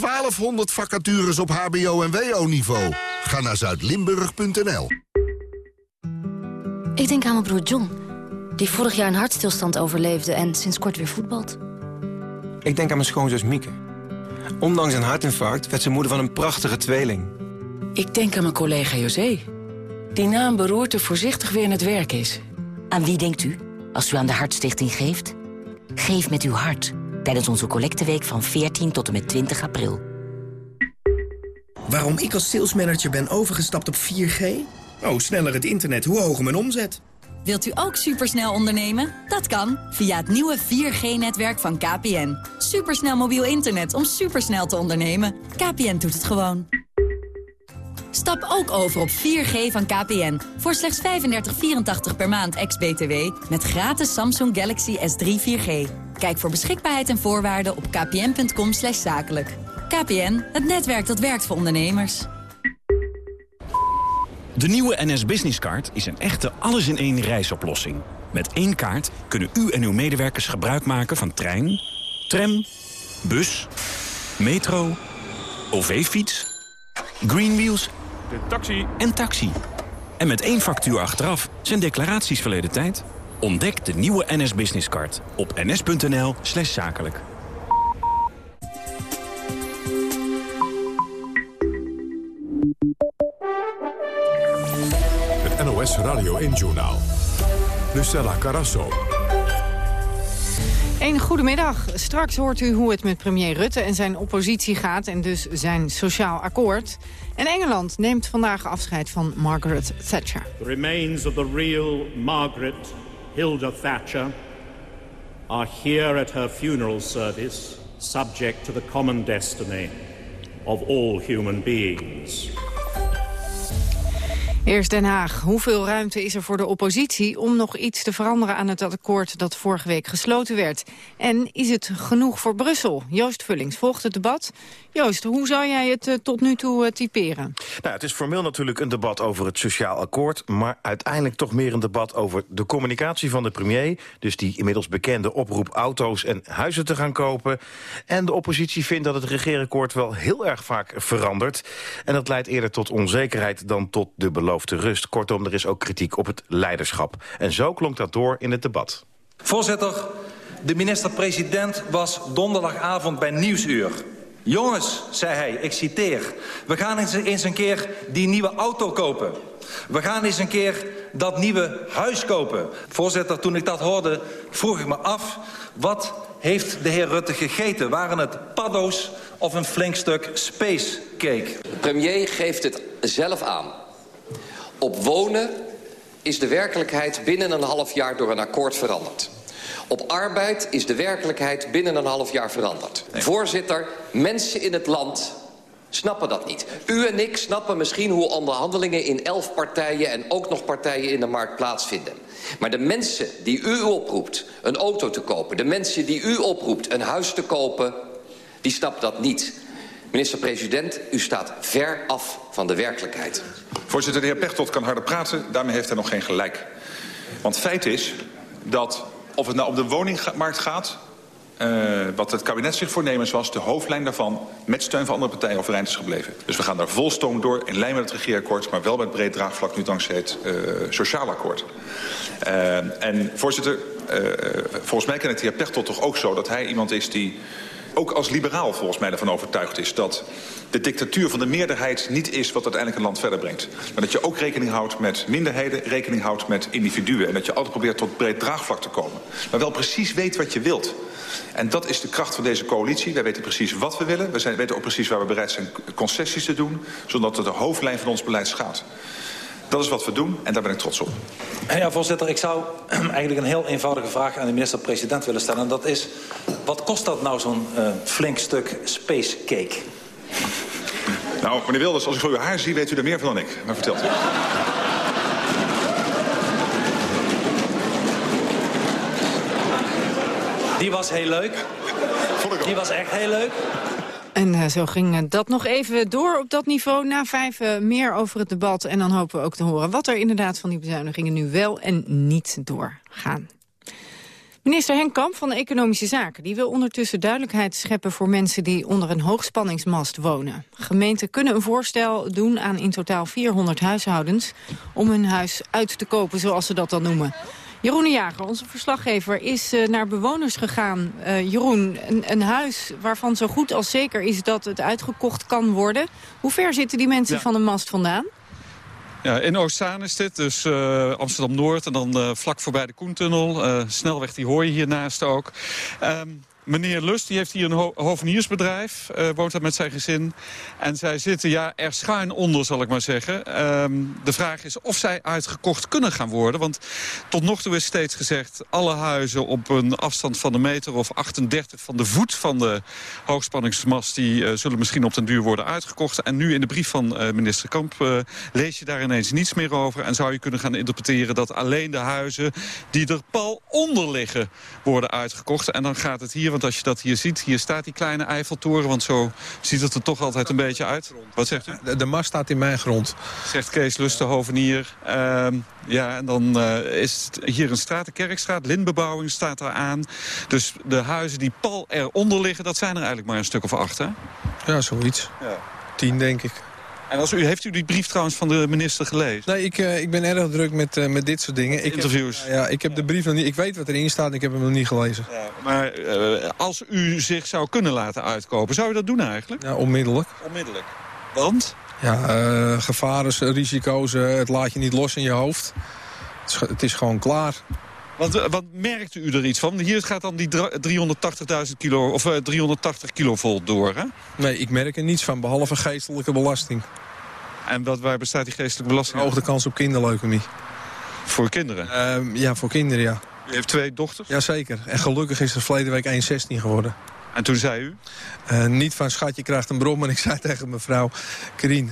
1200 vacatures op hbo- en wo-niveau. Ga naar zuidlimburg.nl. Ik denk aan mijn broer John, die vorig jaar een hartstilstand overleefde... en sinds kort weer voetbalt. Ik denk aan mijn schoonzus Mieke. Ondanks een hartinfarct werd ze moeder van een prachtige tweeling. Ik denk aan mijn collega José, die na een beroerte voorzichtig weer in het werk is. Aan wie denkt u als u aan de Hartstichting geeft? Geef met uw hart tijdens onze collecteweek van 14 tot en met 20 april. Waarom ik als salesmanager ben overgestapt op 4G? Oh, sneller het internet, hoe hoger mijn omzet. Wilt u ook supersnel ondernemen? Dat kan via het nieuwe 4G-netwerk van KPN. Supersnel mobiel internet om supersnel te ondernemen. KPN doet het gewoon. Stap ook over op 4G van KPN. Voor slechts 35,84 per maand ex-BTW. Met gratis Samsung Galaxy S3 4G. Kijk voor beschikbaarheid en voorwaarden op kpn.com zakelijk. KPN, het netwerk dat werkt voor ondernemers. De nieuwe NS Business Card is een echte alles-in-één reisoplossing. Met één kaart kunnen u en uw medewerkers gebruik maken van trein, tram, bus, metro, OV-fiets, Greenwheels de taxi. en taxi. En met één factuur achteraf zijn declaraties verleden tijd. Ontdek de nieuwe NS Business Card op ns.nl slash zakelijk. Het NOS Radio 1 Journaal. Lucella Carasso. Een goedemiddag. Straks hoort u hoe het met premier Rutte en zijn oppositie gaat... en dus zijn sociaal akkoord. En Engeland neemt vandaag afscheid van Margaret Thatcher. The remains of the real Margaret Hilda Thatcher... are here at her funeral service... subject to the common destiny of all human beings. Eerst Den Haag. Hoeveel ruimte is er voor de oppositie om nog iets te veranderen aan het akkoord dat vorige week gesloten werd? En is het genoeg voor Brussel? Joost Vullings volgt het debat. Joost, hoe zou jij het uh, tot nu toe uh, typeren? Nou, het is formeel natuurlijk een debat over het sociaal akkoord... maar uiteindelijk toch meer een debat over de communicatie van de premier... dus die inmiddels bekende oproep auto's en huizen te gaan kopen. En de oppositie vindt dat het regeerakkoord wel heel erg vaak verandert. En dat leidt eerder tot onzekerheid dan tot de beloofde rust. Kortom, er is ook kritiek op het leiderschap. En zo klonk dat door in het debat. Voorzitter, de minister-president was donderdagavond bij Nieuwsuur... Jongens, zei hij, ik citeer... we gaan eens een keer die nieuwe auto kopen. We gaan eens een keer dat nieuwe huis kopen. Voorzitter, toen ik dat hoorde, vroeg ik me af... wat heeft de heer Rutte gegeten? Waren het paddo's of een flink stuk spacecake? De premier geeft het zelf aan. Op wonen is de werkelijkheid binnen een half jaar door een akkoord veranderd. Op arbeid is de werkelijkheid binnen een half jaar veranderd. Nee. Voorzitter, mensen in het land snappen dat niet. U en ik snappen misschien hoe onderhandelingen in elf partijen... en ook nog partijen in de markt plaatsvinden. Maar de mensen die u oproept een auto te kopen... de mensen die u oproept een huis te kopen, die snappen dat niet. Minister-president, u staat ver af van de werkelijkheid. Voorzitter, de heer Pechtold kan harder praten. Daarmee heeft hij nog geen gelijk. Want feit is dat of het nou om de woningmarkt gaat... Uh, wat het kabinet zich voornemens was, de hoofdlijn daarvan... met steun van andere partijen overeind is gebleven. Dus we gaan daar vol stoom door, in lijn met het regeerakkoord... maar wel met breed draagvlak nu dankzij het uh, sociaal akkoord. Uh, en voorzitter, volgens mij ken ik de heer Pechtold toch ook zo... dat hij iemand is die ook als liberaal volgens mij ervan overtuigd is... dat de dictatuur van de meerderheid niet is wat uiteindelijk een land verder brengt. Maar dat je ook rekening houdt met minderheden, rekening houdt met individuen. En dat je altijd probeert tot breed draagvlak te komen. Maar wel precies weet wat je wilt. En dat is de kracht van deze coalitie. Wij weten precies wat we willen. We zijn, weten ook precies waar we bereid zijn concessies te doen. Zodat het de hoofdlijn van ons beleid gaat. Dat is wat we doen en daar ben ik trots op. Ja, voorzitter, ik zou eigenlijk een heel eenvoudige vraag aan de minister-president willen stellen. En dat is, wat kost dat nou zo'n uh, flink stuk space cake? Nou, meneer Wilders, als ik zo uw haar zie, weet u er meer van dan ik. Maar vertelt u. Die was heel leuk. Die was echt heel leuk. En uh, zo ging dat nog even door op dat niveau. Na vijf uh, meer over het debat. En dan hopen we ook te horen wat er inderdaad van die bezuinigingen nu wel en niet doorgaan. Minister Henk Kamp van Economische Zaken die wil ondertussen duidelijkheid scheppen voor mensen die onder een hoogspanningsmast wonen. Gemeenten kunnen een voorstel doen aan in totaal 400 huishoudens om hun huis uit te kopen, zoals ze dat dan noemen. Jeroen de Jager, onze verslaggever, is uh, naar bewoners gegaan. Uh, Jeroen, een, een, huis waarvan zo goed als zeker is dat het uitgekocht kan worden. Hoe ver zitten die mensen ja. van de mast vandaan? Ja, in Oostzaan is dit, dus uh, Amsterdam-Noord en dan uh, vlak voorbij de Koentunnel. Uh, snelweg, die hoor je hiernaast ook. Um, Meneer Lust die heeft hier een ho hoveniersbedrijf, uh, woont daar met zijn gezin. En zij zitten ja, er schuin onder, zal ik maar zeggen. Um, de vraag is of zij uitgekocht kunnen gaan worden. Want tot nog toe is steeds gezegd... alle huizen op een afstand van een meter of 38 van de voet van de hoogspanningsmast... die uh, zullen misschien op den duur worden uitgekocht. En nu in de brief van uh, minister Kamp lees je daar ineens niets meer over. En zou je kunnen gaan interpreteren dat alleen de huizen die er pal onder liggen... worden uitgekocht. En dan gaat het hier want als je dat hier ziet, hier staat die kleine Eiffeltoren... want zo ziet het er toch altijd een beetje uit. Wat zegt u? De, de mast staat in mijn grond. Zegt Kees Lustenhovenier. Uh, ja, en dan uh, is hier een straat, de Kerkstraat, lintbebouwing staat daar aan. Dus de huizen die pal eronder liggen, dat zijn er eigenlijk maar een stuk of acht, hè? Ja, zoiets. Ja. Tien, denk ik. En als u, heeft u die brief trouwens van de minister gelezen? Nee, ik, uh, ik ben erg druk met, uh, met dit soort dingen. Ik Interviews? Heb, ja, ik heb de brief nog niet... Ik weet wat erin staat, ik heb hem nog niet gelezen. Ja, maar uh, als u zich zou kunnen laten uitkopen, zou u dat doen eigenlijk? Ja, onmiddellijk. Onmiddellijk. Want? Ja, gevaren, risico's, het laat je niet los in je hoofd. Het is, het is gewoon klaar. Wat, wat merkt u er iets van? Hier gaat dan die 380.000 kilo of 380 kilovolt door, hè? Nee, ik merk er niets van, behalve geestelijke belasting. En wat, waar bestaat die geestelijke belasting Hoogde kans op kinderleukemie. Voor kinderen? Uh, ja, voor kinderen, ja. U heeft twee dochters? Jazeker. En gelukkig is er verleden week 1,16 geworden. En toen zei u? Uh, niet van schatje krijgt een brom. En ik zei tegen mevrouw Karine...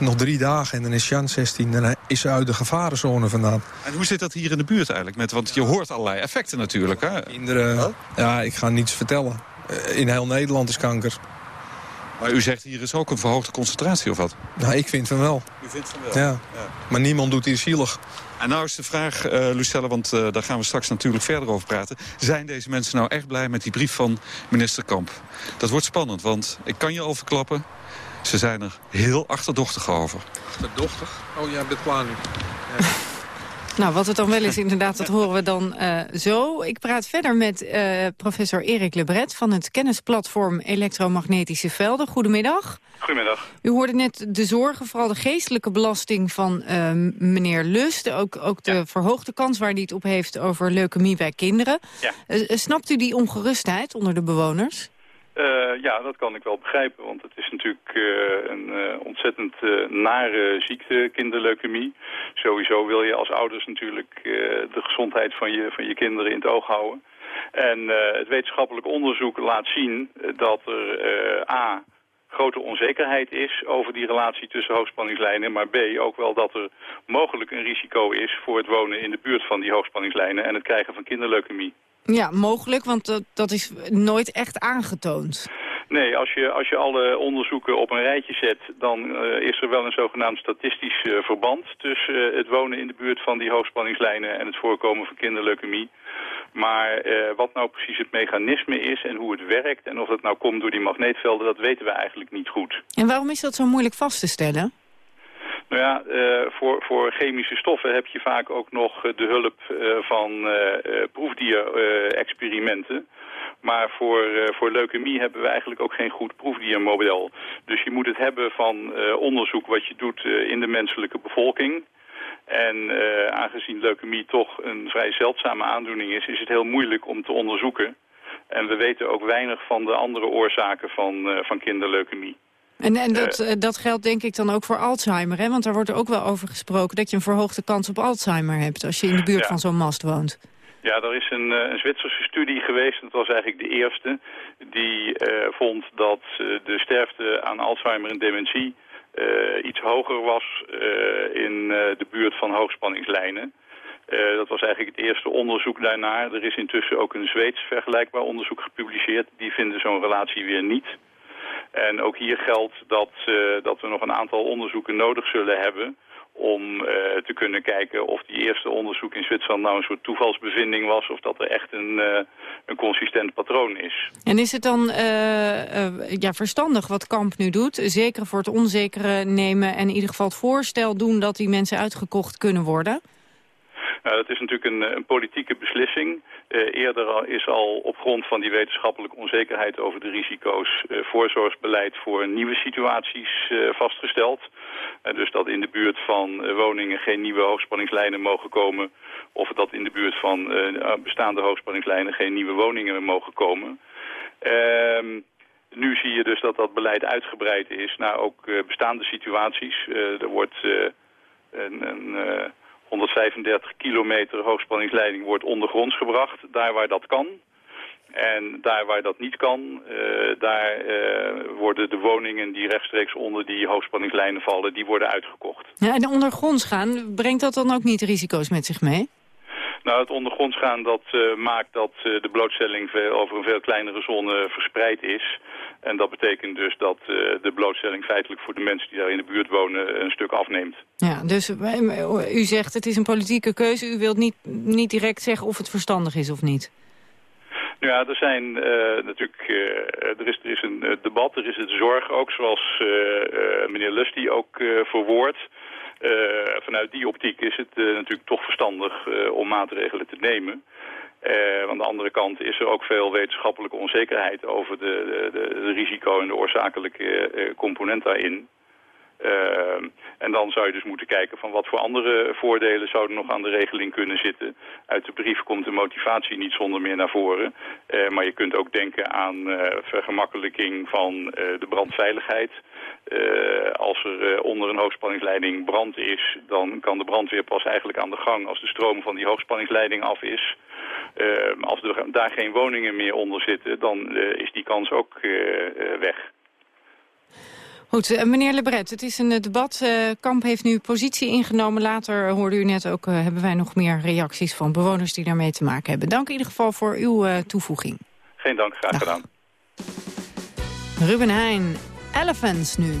nog drie dagen en dan is Jan 16. Dan is ze uit de gevarenzone vandaan. En hoe zit dat hier in de buurt eigenlijk? Met, want je hoort allerlei effecten natuurlijk. Hè? Kinderen, ja, ik ga niets vertellen. Uh, in heel Nederland is kanker. Maar u zegt hier is ook een verhoogde concentratie of wat? Nou, ik vind van wel. U vindt van wel? Ja. ja. Maar niemand doet hier zielig. En nou is de vraag, uh, Lucelle, want uh, daar gaan we straks natuurlijk verder over praten. Zijn deze mensen nou echt blij met die brief van minister Kamp? Dat wordt spannend, want ik kan je al verklappen... ze zijn er heel achterdochtig over. Achterdochtig? Oh, jij bent klaar nu. Ja. Nou, wat het dan wel is inderdaad, dat horen we dan uh, zo. Ik praat verder met uh, professor Erik Lebret van het kennisplatform Elektromagnetische Velden. Goedemiddag. Goedemiddag. U hoorde net de zorgen, vooral de geestelijke belasting van uh, meneer Lust. Ook, ook de ja. verhoogde kans waar hij het op heeft over leukemie bij kinderen. Ja. snapt u die ongerustheid onder de bewoners? Uh, ja, dat kan ik wel begrijpen, want het is natuurlijk uh, een uh, ontzettend nare ziekte, kinderleukemie. Sowieso wil je als ouders natuurlijk de gezondheid van je, van je kinderen in het oog houden. En het wetenschappelijk onderzoek laat zien dat er A, grote onzekerheid is over die relatie tussen hoogspanningslijnen, maar B, ook wel dat er mogelijk een risico is voor het wonen in de buurt van die hoogspanningslijnen en het krijgen van kinderleukemie. Ja, mogelijk, want dat, dat is nooit echt aangetoond. Nee, als je, als je alle onderzoeken op een rijtje zet... dan uh, is er wel een zogenaamd statistisch uh, verband... tussen uh, het wonen in de buurt van die hoogspanningslijnen... en het voorkomen van kinderleukemie. Maar wat nou precies het mechanisme is en hoe het werkt... en of dat nou komt door die magneetvelden... dat weten we eigenlijk niet goed. En waarom is dat zo moeilijk vast te stellen? Nou ja, uh, voor, voor chemische stoffen heb je vaak ook nog de hulp uh, van proefdierexperimenten. maar voor, voor leukemie hebben we eigenlijk ook geen goed proefdiermodel. Dus je moet het hebben van onderzoek wat je doet in de menselijke bevolking. En aangezien leukemie toch een vrij zeldzame aandoening is, is het heel moeilijk om te onderzoeken. En we weten ook weinig van de andere oorzaken van, van kinderleukemie. En, en dat, uh, dat geldt denk ik dan ook voor Alzheimer, hè? Want daar wordt er ook wel over gesproken dat je een verhoogde kans op Alzheimer hebt als je in de buurt ja. van zo'n mast woont. Ja, er is een, een Zwitserse studie geweest, dat was eigenlijk de eerste, die uh, vond dat de sterfte aan Alzheimer en dementie iets hoger was in de buurt van hoogspanningslijnen. dat was eigenlijk het eerste onderzoek daarnaar. Er is intussen ook een Zweeds vergelijkbaar onderzoek gepubliceerd. Die vinden zo'n relatie weer niet. En ook hier geldt dat, uh, dat we nog een aantal onderzoeken nodig zullen hebben om uh, te kunnen kijken of die eerste onderzoek in Zwitserland nou een soort toevalsbevinding was... of dat er echt een, uh, een consistent patroon is. En is het dan ja, verstandig wat Kamp nu doet? Zeker voor het onzekere nemen en in ieder geval het voorstel doen... dat die mensen uitgekocht kunnen worden? Nou, dat is natuurlijk een, een politieke beslissing. Uh, eerder is al op grond van die wetenschappelijke onzekerheid over de risico's uh, voorzorgsbeleid voor nieuwe situaties vastgesteld. dus dat in de buurt van woningen geen nieuwe hoogspanningslijnen mogen komen. Of dat in de buurt van bestaande hoogspanningslijnen geen nieuwe woningen mogen komen. Ehm, nu zie je dus dat dat beleid uitgebreid is naar ook bestaande situaties. er wordt een... een 135 kilometer hoogspanningsleiding wordt ondergronds gebracht, daar waar dat kan. En daar waar dat niet kan, uh, daar uh, worden de woningen die rechtstreeks onder die hoogspanningslijnen vallen, die worden uitgekocht. Ja, en ondergronds gaan, brengt dat dan ook niet risico's met zich mee? Nou, het ondergronds gaan dat uh, maakt dat uh, de blootstelling over een veel kleinere zone verspreid is. En dat betekent dus dat uh, de blootstelling feitelijk voor de mensen die daar in de buurt wonen een stuk afneemt. Ja, dus u zegt het is een politieke keuze. U wilt niet, niet direct zeggen of het verstandig is of niet. Nou ja, er zijn natuurlijk, er, is, er is een debat, er is het zorg ook, zoals meneer Lusty ook verwoordt. Uh, vanuit die optiek is het uh, natuurlijk toch verstandig uh, om maatregelen te nemen. aan de andere kant is er ook veel wetenschappelijke onzekerheid over de, de, de risico en de oorzakelijke component daarin. Ehm, en dan zou je dus moeten kijken van wat voor andere voordelen zouden nog aan de regeling kunnen zitten. Uit de brief komt de motivatie niet zonder meer naar voren. Uh, maar je kunt ook denken aan uh, vergemakkelijking van uh, de brandveiligheid. als er onder een hoogspanningsleiding brand is, dan kan de brandweer pas eigenlijk aan de gang als de stroom van die hoogspanningsleiding af is. als er daar geen woningen meer onder zitten, dan is die kans ook weg. Goed, uh, meneer Lebret, het is een uh, debat. Uh, Kamp heeft nu positie ingenomen. Later hoorde u net ook, hebben wij nog meer reacties van bewoners die daarmee te maken hebben. Dank in ieder geval voor uw toevoeging. Geen dank, graag gedaan. Ruben Heijn, Elephants nu.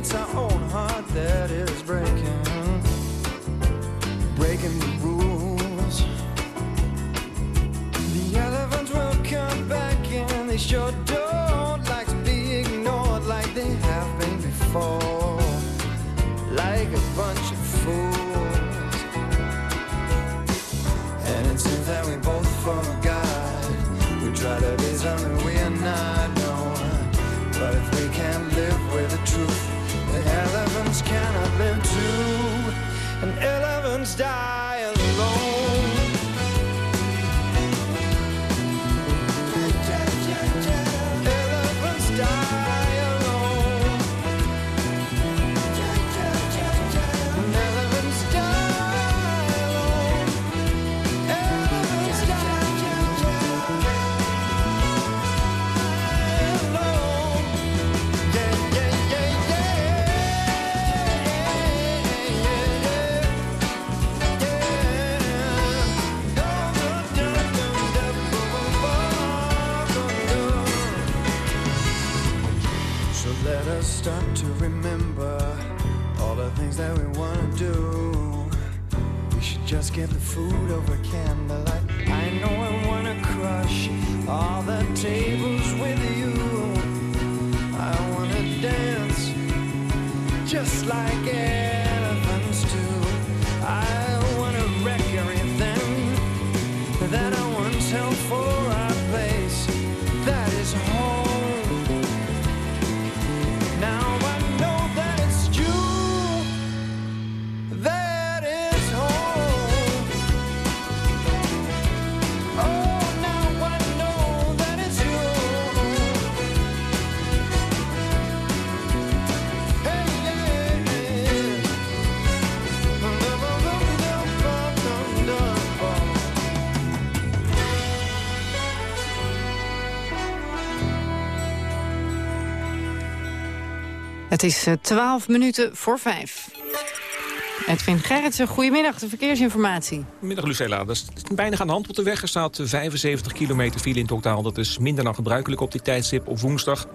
It's our own heart that is breaking, die Het is eh, 12 minuten voor 5. Edwin Gerritsen, goedemiddag, de verkeersinformatie. Middag Lucella, er is weinig aan de hand op de weg. Er staat 75 kilometer file in totaal. Dat is minder dan gebruikelijk op die tijdstip op woensdag.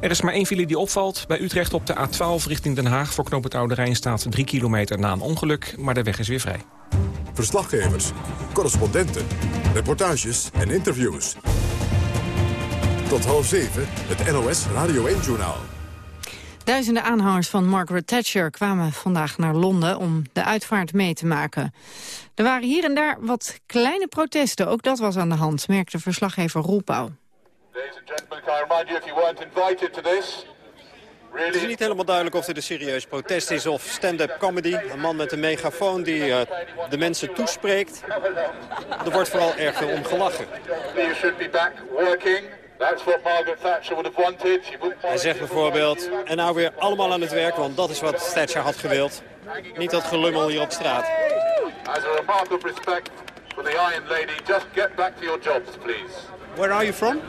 Er is maar één file die opvalt. Bij Utrecht op de A12 richting Den Haag voor knoop het Oude Rijn staat 3 kilometer na een ongeluk. Maar de weg is weer vrij. Verslaggevers, correspondenten, reportages en interviews. Tot half zeven, het NOS Radio 1-journaal. Duizenden aanhangers van Margaret Thatcher kwamen vandaag naar Londen om de uitvaart mee te maken. Er waren hier en daar wat kleine protesten, ook dat was aan de hand, merkte verslaggever Roelpauw. Het is niet helemaal duidelijk of dit een serieus protest is of stand-up comedy. Een man met een megafoon die uh, de mensen toespreekt. Er wordt vooral erg veel om gelachen. That's what Margaret Thatcher would have wanted. She wouldn't Hij zegt bijvoorbeeld, en nou weer allemaal aan het werk, want dat is wat Thatcher had gewild. Niet dat gelummel hier op straat. As a remark of respect for the Iron Lady, just get back to your jobs, please. Where are you from?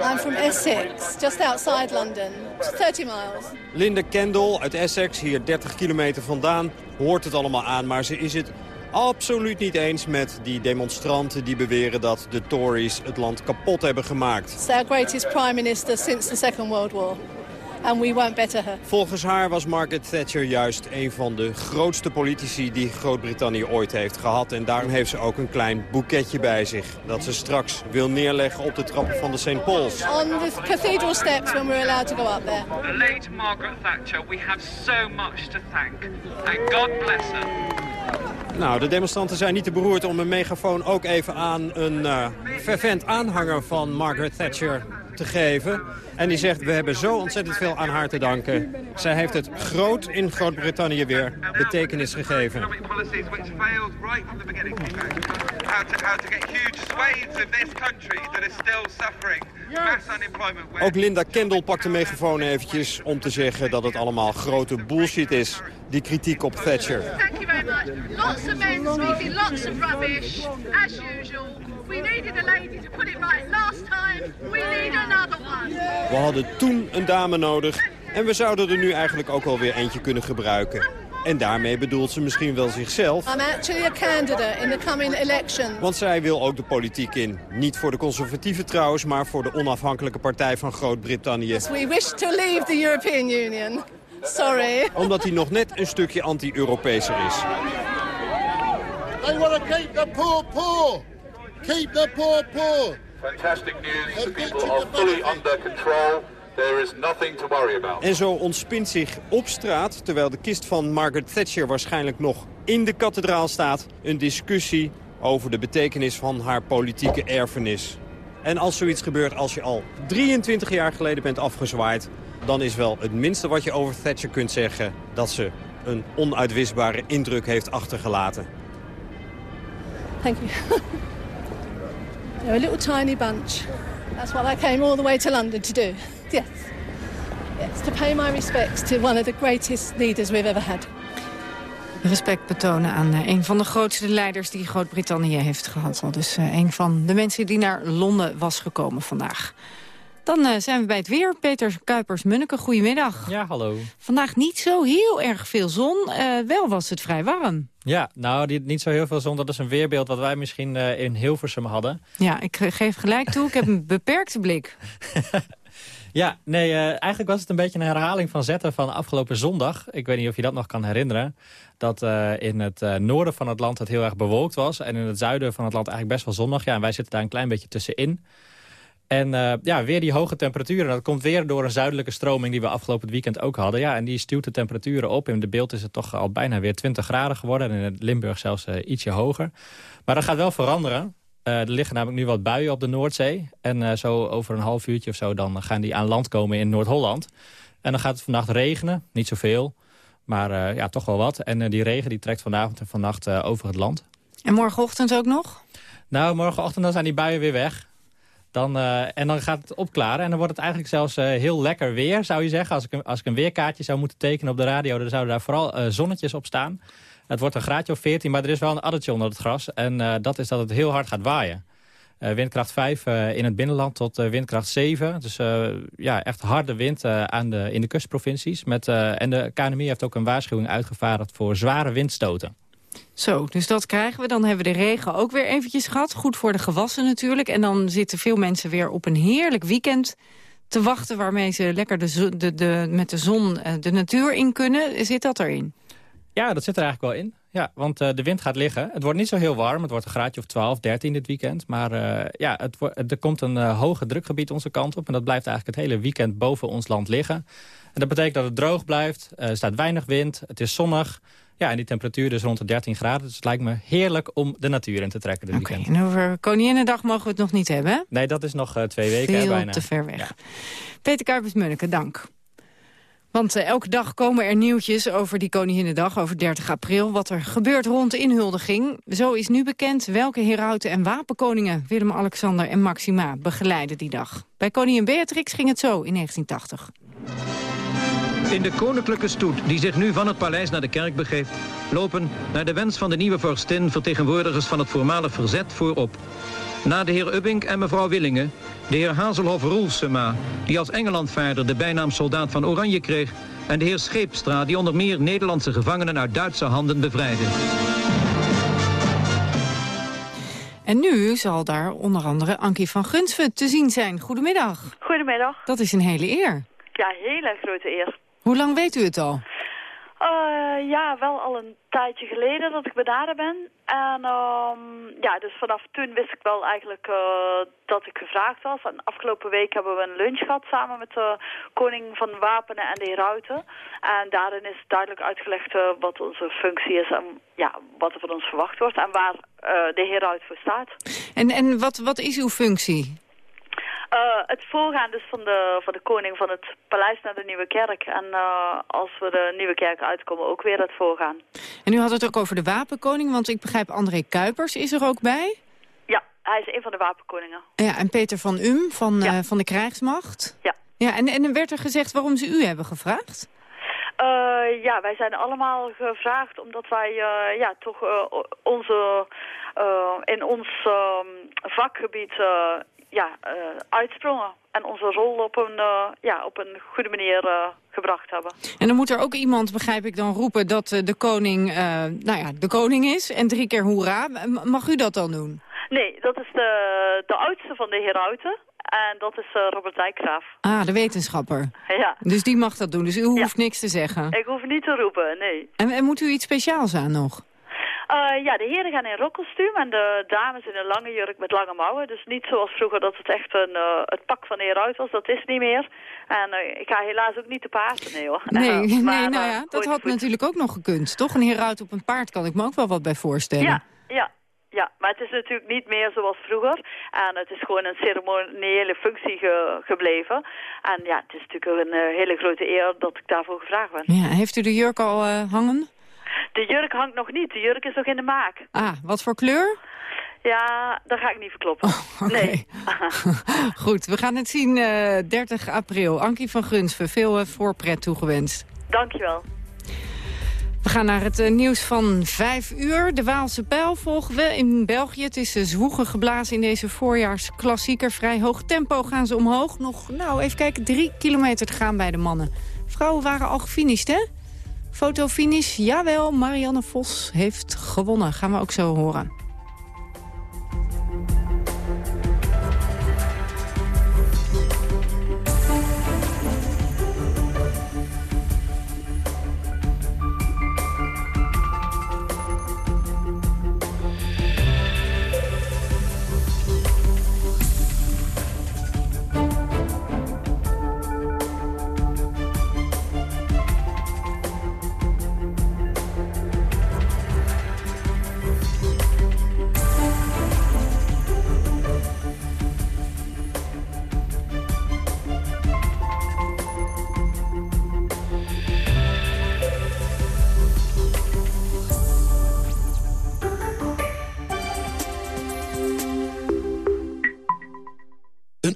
I'm from Essex, just outside London, 30 miles. Linda Kendall uit Essex, hier 30 kilometer vandaan, hoort het allemaal aan. Maar ze is het absoluut niet eens met die demonstranten die beweren dat de Tories het land kapot hebben gemaakt. It's our greatest prime minister since the Second World War. And we won't better her. Volgens haar was Margaret Thatcher juist een van de grootste politici die Groot-Brittannië ooit heeft gehad. En daarom heeft ze ook een klein boeketje bij zich. Dat ze straks wil neerleggen op de trappen van de St. Paul's. On the cathedral steps when we're allowed to go up there. The late Margaret Thatcher, we have so much to thank. And God bless her. Nou, de demonstranten zijn niet te beroerd om een megafoon ook even aan een uh, fervent aanhanger van Margaret Thatcher te geven. En die zegt, we hebben zo ontzettend veel aan haar te danken. Zij heeft het groot in Groot-Brittannië weer betekenis gegeven. Ook Linda Kendall pakt de megafoon eventjes om te zeggen dat het allemaal grote bullshit is. Die kritiek op Thatcher. Thank you very much. Lots of men speaking lots of rubbish, as usual. We needed a lady to put it right last time. We need another one. We hadden toen een dame nodig en we zouden er nu eigenlijk ook alweer eentje kunnen gebruiken. En daarmee bedoelt ze misschien wel zichzelf. I'm actually a candidate in the coming election. Want zij wil ook de politiek in. Niet voor de conservatieven trouwens, maar voor de onafhankelijke partij van Groot-Brittannië. We wish to leave the European Union. Sorry. Omdat hij nog net een stukje anti-Europeeser is. They want to keep the poor poor. Keep the poor poor. Fantastic news. The people are fully under control. There is nothing to worry about. En zo ontspint zich op straat, terwijl de kist van Margaret Thatcher waarschijnlijk nog in de kathedraal staat, een discussie over de betekenis van haar politieke erfenis. En als zoiets gebeurt als je al 23 jaar geleden bent afgezwaaid... dan is wel het minste wat je over Thatcher kunt zeggen... dat ze een onuitwisbare indruk heeft achtergelaten. Thank you. They're a little tiny bunch. That's what I came all the way to London to do. Yes. Yes, to pay my respects to one of the greatest leaders we've ever had. Respect betonen aan uh, een van de grootste leiders die Groot-Brittannië heeft gehad. Dus uh, een van de mensen die naar Londen was gekomen vandaag. Dan uh, zijn we bij het weer. Peter Kuipers-Munneke, goedemiddag. Ja, hallo. Vandaag niet zo heel erg veel zon. wel was het vrij warm. Ja, nou, die, niet zo heel veel zon. Dat is een weerbeeld wat wij misschien in Hilversum hadden. Ja, ik geef gelijk toe. ik heb een beperkte blik. Ja, nee, eigenlijk was het een beetje een herhaling van zetten van afgelopen zondag. Ik weet niet of je dat nog kan herinneren. Dat in het noorden van het land het heel erg bewolkt was. En in het zuiden van het land eigenlijk best wel zonnig. Ja, en wij zitten daar een klein beetje tussenin. En ja, weer die hoge temperaturen. Dat komt weer door een zuidelijke stroming die we afgelopen weekend ook hadden. Ja, en die stuwt de temperaturen op. In de beeld is het toch al bijna weer 20 graden geworden. En in Limburg zelfs ietsje hoger. Maar dat gaat wel veranderen. Uh, er liggen namelijk nu wat buien op de Noordzee. En zo over een half uurtje of zo dan gaan die aan land komen in Noord-Holland. En dan gaat het vannacht regenen. Niet zoveel, maar ja, toch wel wat. En die regen die trekt vanavond en vannacht over het land. En morgenochtend ook nog? Nou, morgenochtend dan zijn die buien weer weg. Dan, en dan gaat het opklaren. En dan wordt het eigenlijk zelfs heel lekker weer, zou je zeggen. Als ik, als ik een weerkaartje zou moeten tekenen op de radio... dan zouden daar vooral zonnetjes op staan. Het wordt een graadje of 14, maar er is wel een addertje onder het gras. En dat is dat het heel hard gaat waaien. Windkracht 5 uh, in het binnenland tot windkracht 7. Dus ja, echt harde wind aan de, in de kustprovincies. Met, en de KNMI heeft ook een waarschuwing uitgevaardigd voor zware windstoten. Zo, dus dat krijgen we. Dan hebben we de regen ook weer eventjes gehad. Goed voor de gewassen natuurlijk. En dan zitten veel mensen weer op een heerlijk weekend te wachten... waarmee ze lekker de, de, met de zon de natuur in kunnen. Zit dat erin? Ja, dat zit er eigenlijk wel in. Ja, want uh, de wind gaat liggen. Het wordt niet zo heel warm. Het wordt een graadje of 12, 13 dit weekend. Maar uh, ja, het er komt een hoge drukgebied onze kant op. En dat blijft eigenlijk het hele weekend boven ons land liggen. En dat betekent dat het droog blijft. Er staat weinig wind. Het is zonnig. Ja, en die temperatuur is rond de 13 graden. Dus het lijkt me heerlijk om de natuur in te trekken dit okay, weekend. en over Koninginnedag mogen we het nog niet hebben? Nee, dat is nog twee weken Veel bijna. te ver weg. Ja. Peter Kuipers-Munneke, dank. Want eh, elke dag komen er nieuwtjes over die Koninginnedag, over 30 april... wat er gebeurt rond de inhuldiging. Zo is nu bekend welke herauten en wapenkoningen... Willem-Alexander en Maxima begeleiden die dag. Bij koningin Beatrix ging het zo in 1980. In de koninklijke stoet die zich nu van het paleis naar de kerk begeeft... lopen, naar de wens van de nieuwe vorstin... vertegenwoordigers van het voormalig verzet voorop. Na de heer Ubbing en mevrouw Willingen, de heer Hazelhoff Roelsema... die als Engelandvaarder de bijnaam soldaat van Oranje kreeg... en de heer Scheepstra, die onder meer Nederlandse gevangenen uit Duitse handen bevrijdde. En nu zal daar onder andere Ankie van Gunsven te zien zijn. Goedemiddag. Goedemiddag. Dat is een hele eer. Ja, hele grote eer. Hoe lang weet u het al? Uh, ja, wel al een tijdje geleden dat ik benaderd ben. En um, ja, dus vanaf toen wist ik wel eigenlijk uh, dat ik gevraagd was. En afgelopen week hebben we een lunch gehad samen met de koning van Wapenen en de herauten. En daarin is duidelijk uitgelegd uh, wat onze functie is en ja, wat er van ons verwacht wordt. En waar de heruit voor staat. En, en wat, wat is uw functie? Uh, het voorgaan dus van de, van de koning van het paleis naar de Nieuwe Kerk. En uh, als we de Nieuwe Kerk uitkomen ook weer het voorgaan. En u had het ook over de wapenkoning, want ik begrijp André Kuipers is er ook bij? Ja, hij is een van de wapenkoningen. Ja, en Peter van Um van, ja. uh, van de krijgsmacht? Ja. ja en, en werd er gezegd waarom ze u hebben gevraagd? Uh, ja, wij zijn allemaal gevraagd omdat wij uh, ja, toch uh, onze, in ons vakgebied ja, uh, uitsprongen. En onze rol op een, uh, ja, op een goede manier uh, gebracht hebben. En dan moet er ook iemand, begrijp ik dan, roepen dat de koning, nou ja, de koning is. En drie keer hoera. Mag u dat dan doen? Nee, dat is de, de oudste van de herauten. En dat is Robert Dijkgraaf. Ah, de wetenschapper. Ja. Dus die mag dat doen. Dus u hoeft ja. niks te zeggen. Ik hoef niet te roepen, nee. En, en moet u iets speciaals aan nog? Uh, ja, de heren gaan in rokkostuum en de dames in een lange jurk met lange mouwen. Dus niet zoals vroeger dat het echt een, uh, het pak van de was. Dat is niet meer. En uh, ik ga helaas ook niet te paard. Nee hoor. Nee, nee nou ja, dat had natuurlijk ook nog gekund. Toch een heruit op een paard kan ik me ook wel wat bij voorstellen. Ja, ja. Ja, maar het is natuurlijk niet meer zoals vroeger. En het is gewoon een ceremoniële functie ge gebleven. En ja, het is natuurlijk een hele grote eer dat ik daarvoor gevraagd ben. Ja, heeft u de jurk al hangen? De jurk hangt nog niet. De jurk is nog in de maak. Ah, wat voor kleur? Ja, dat ga ik niet verkloppen. Oh, okay. Nee. Goed, we gaan het zien uh, 30 april. Ankie van Gunsven, veel uh, voorpret toegewenst. Dankjewel. We gaan naar het uh, nieuws van 5 uur. De Waalse pijl volgen we in België. Het is zwoegen geblazen in deze voorjaarsklassieker. Vrij hoog tempo gaan ze omhoog. Nog, nou, even kijken, drie kilometer te gaan bij de mannen. Vrouwen waren al gefinished, hè? Fotofinish, jawel, Marianne Vos heeft gewonnen. Gaan we ook zo horen.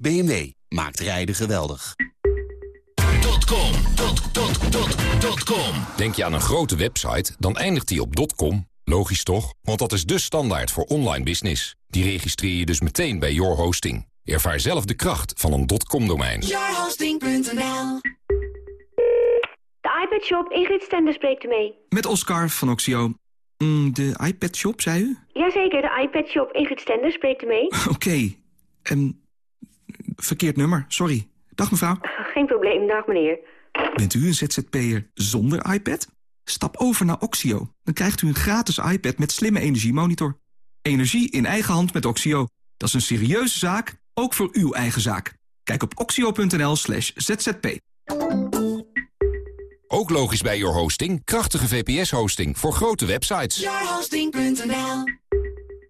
BMW maakt rijden geweldig. .com, dot, dot, dot, com. Denk je aan een grote website, dan eindigt die op .com. Logisch toch? Want dat is de standaard voor online business. Die registreer je dus meteen bij Your Hosting. Ervaar zelf de kracht van een .com-domein. Yourhosting.nl De iPad Shop, Ingrid Stender spreekt ermee. Met Oscar van Oxio. Mm, de iPad Shop, zei u? Jazeker, de iPad Shop, Ingrid Stender spreekt ermee. Oké. Okay. Um, verkeerd nummer, sorry. Dag mevrouw. Geen probleem, dag meneer. Bent u een ZZP'er zonder iPad? Stap over naar Oxio. Dan krijgt u een gratis iPad met slimme energiemonitor. Energie in eigen hand met Oxio. Dat is een serieuze zaak, ook voor uw eigen zaak. Kijk op oxio.nl slash zzp. Ook logisch bij Your Hosting. Krachtige VPS-hosting voor grote websites. Yourhosting.nl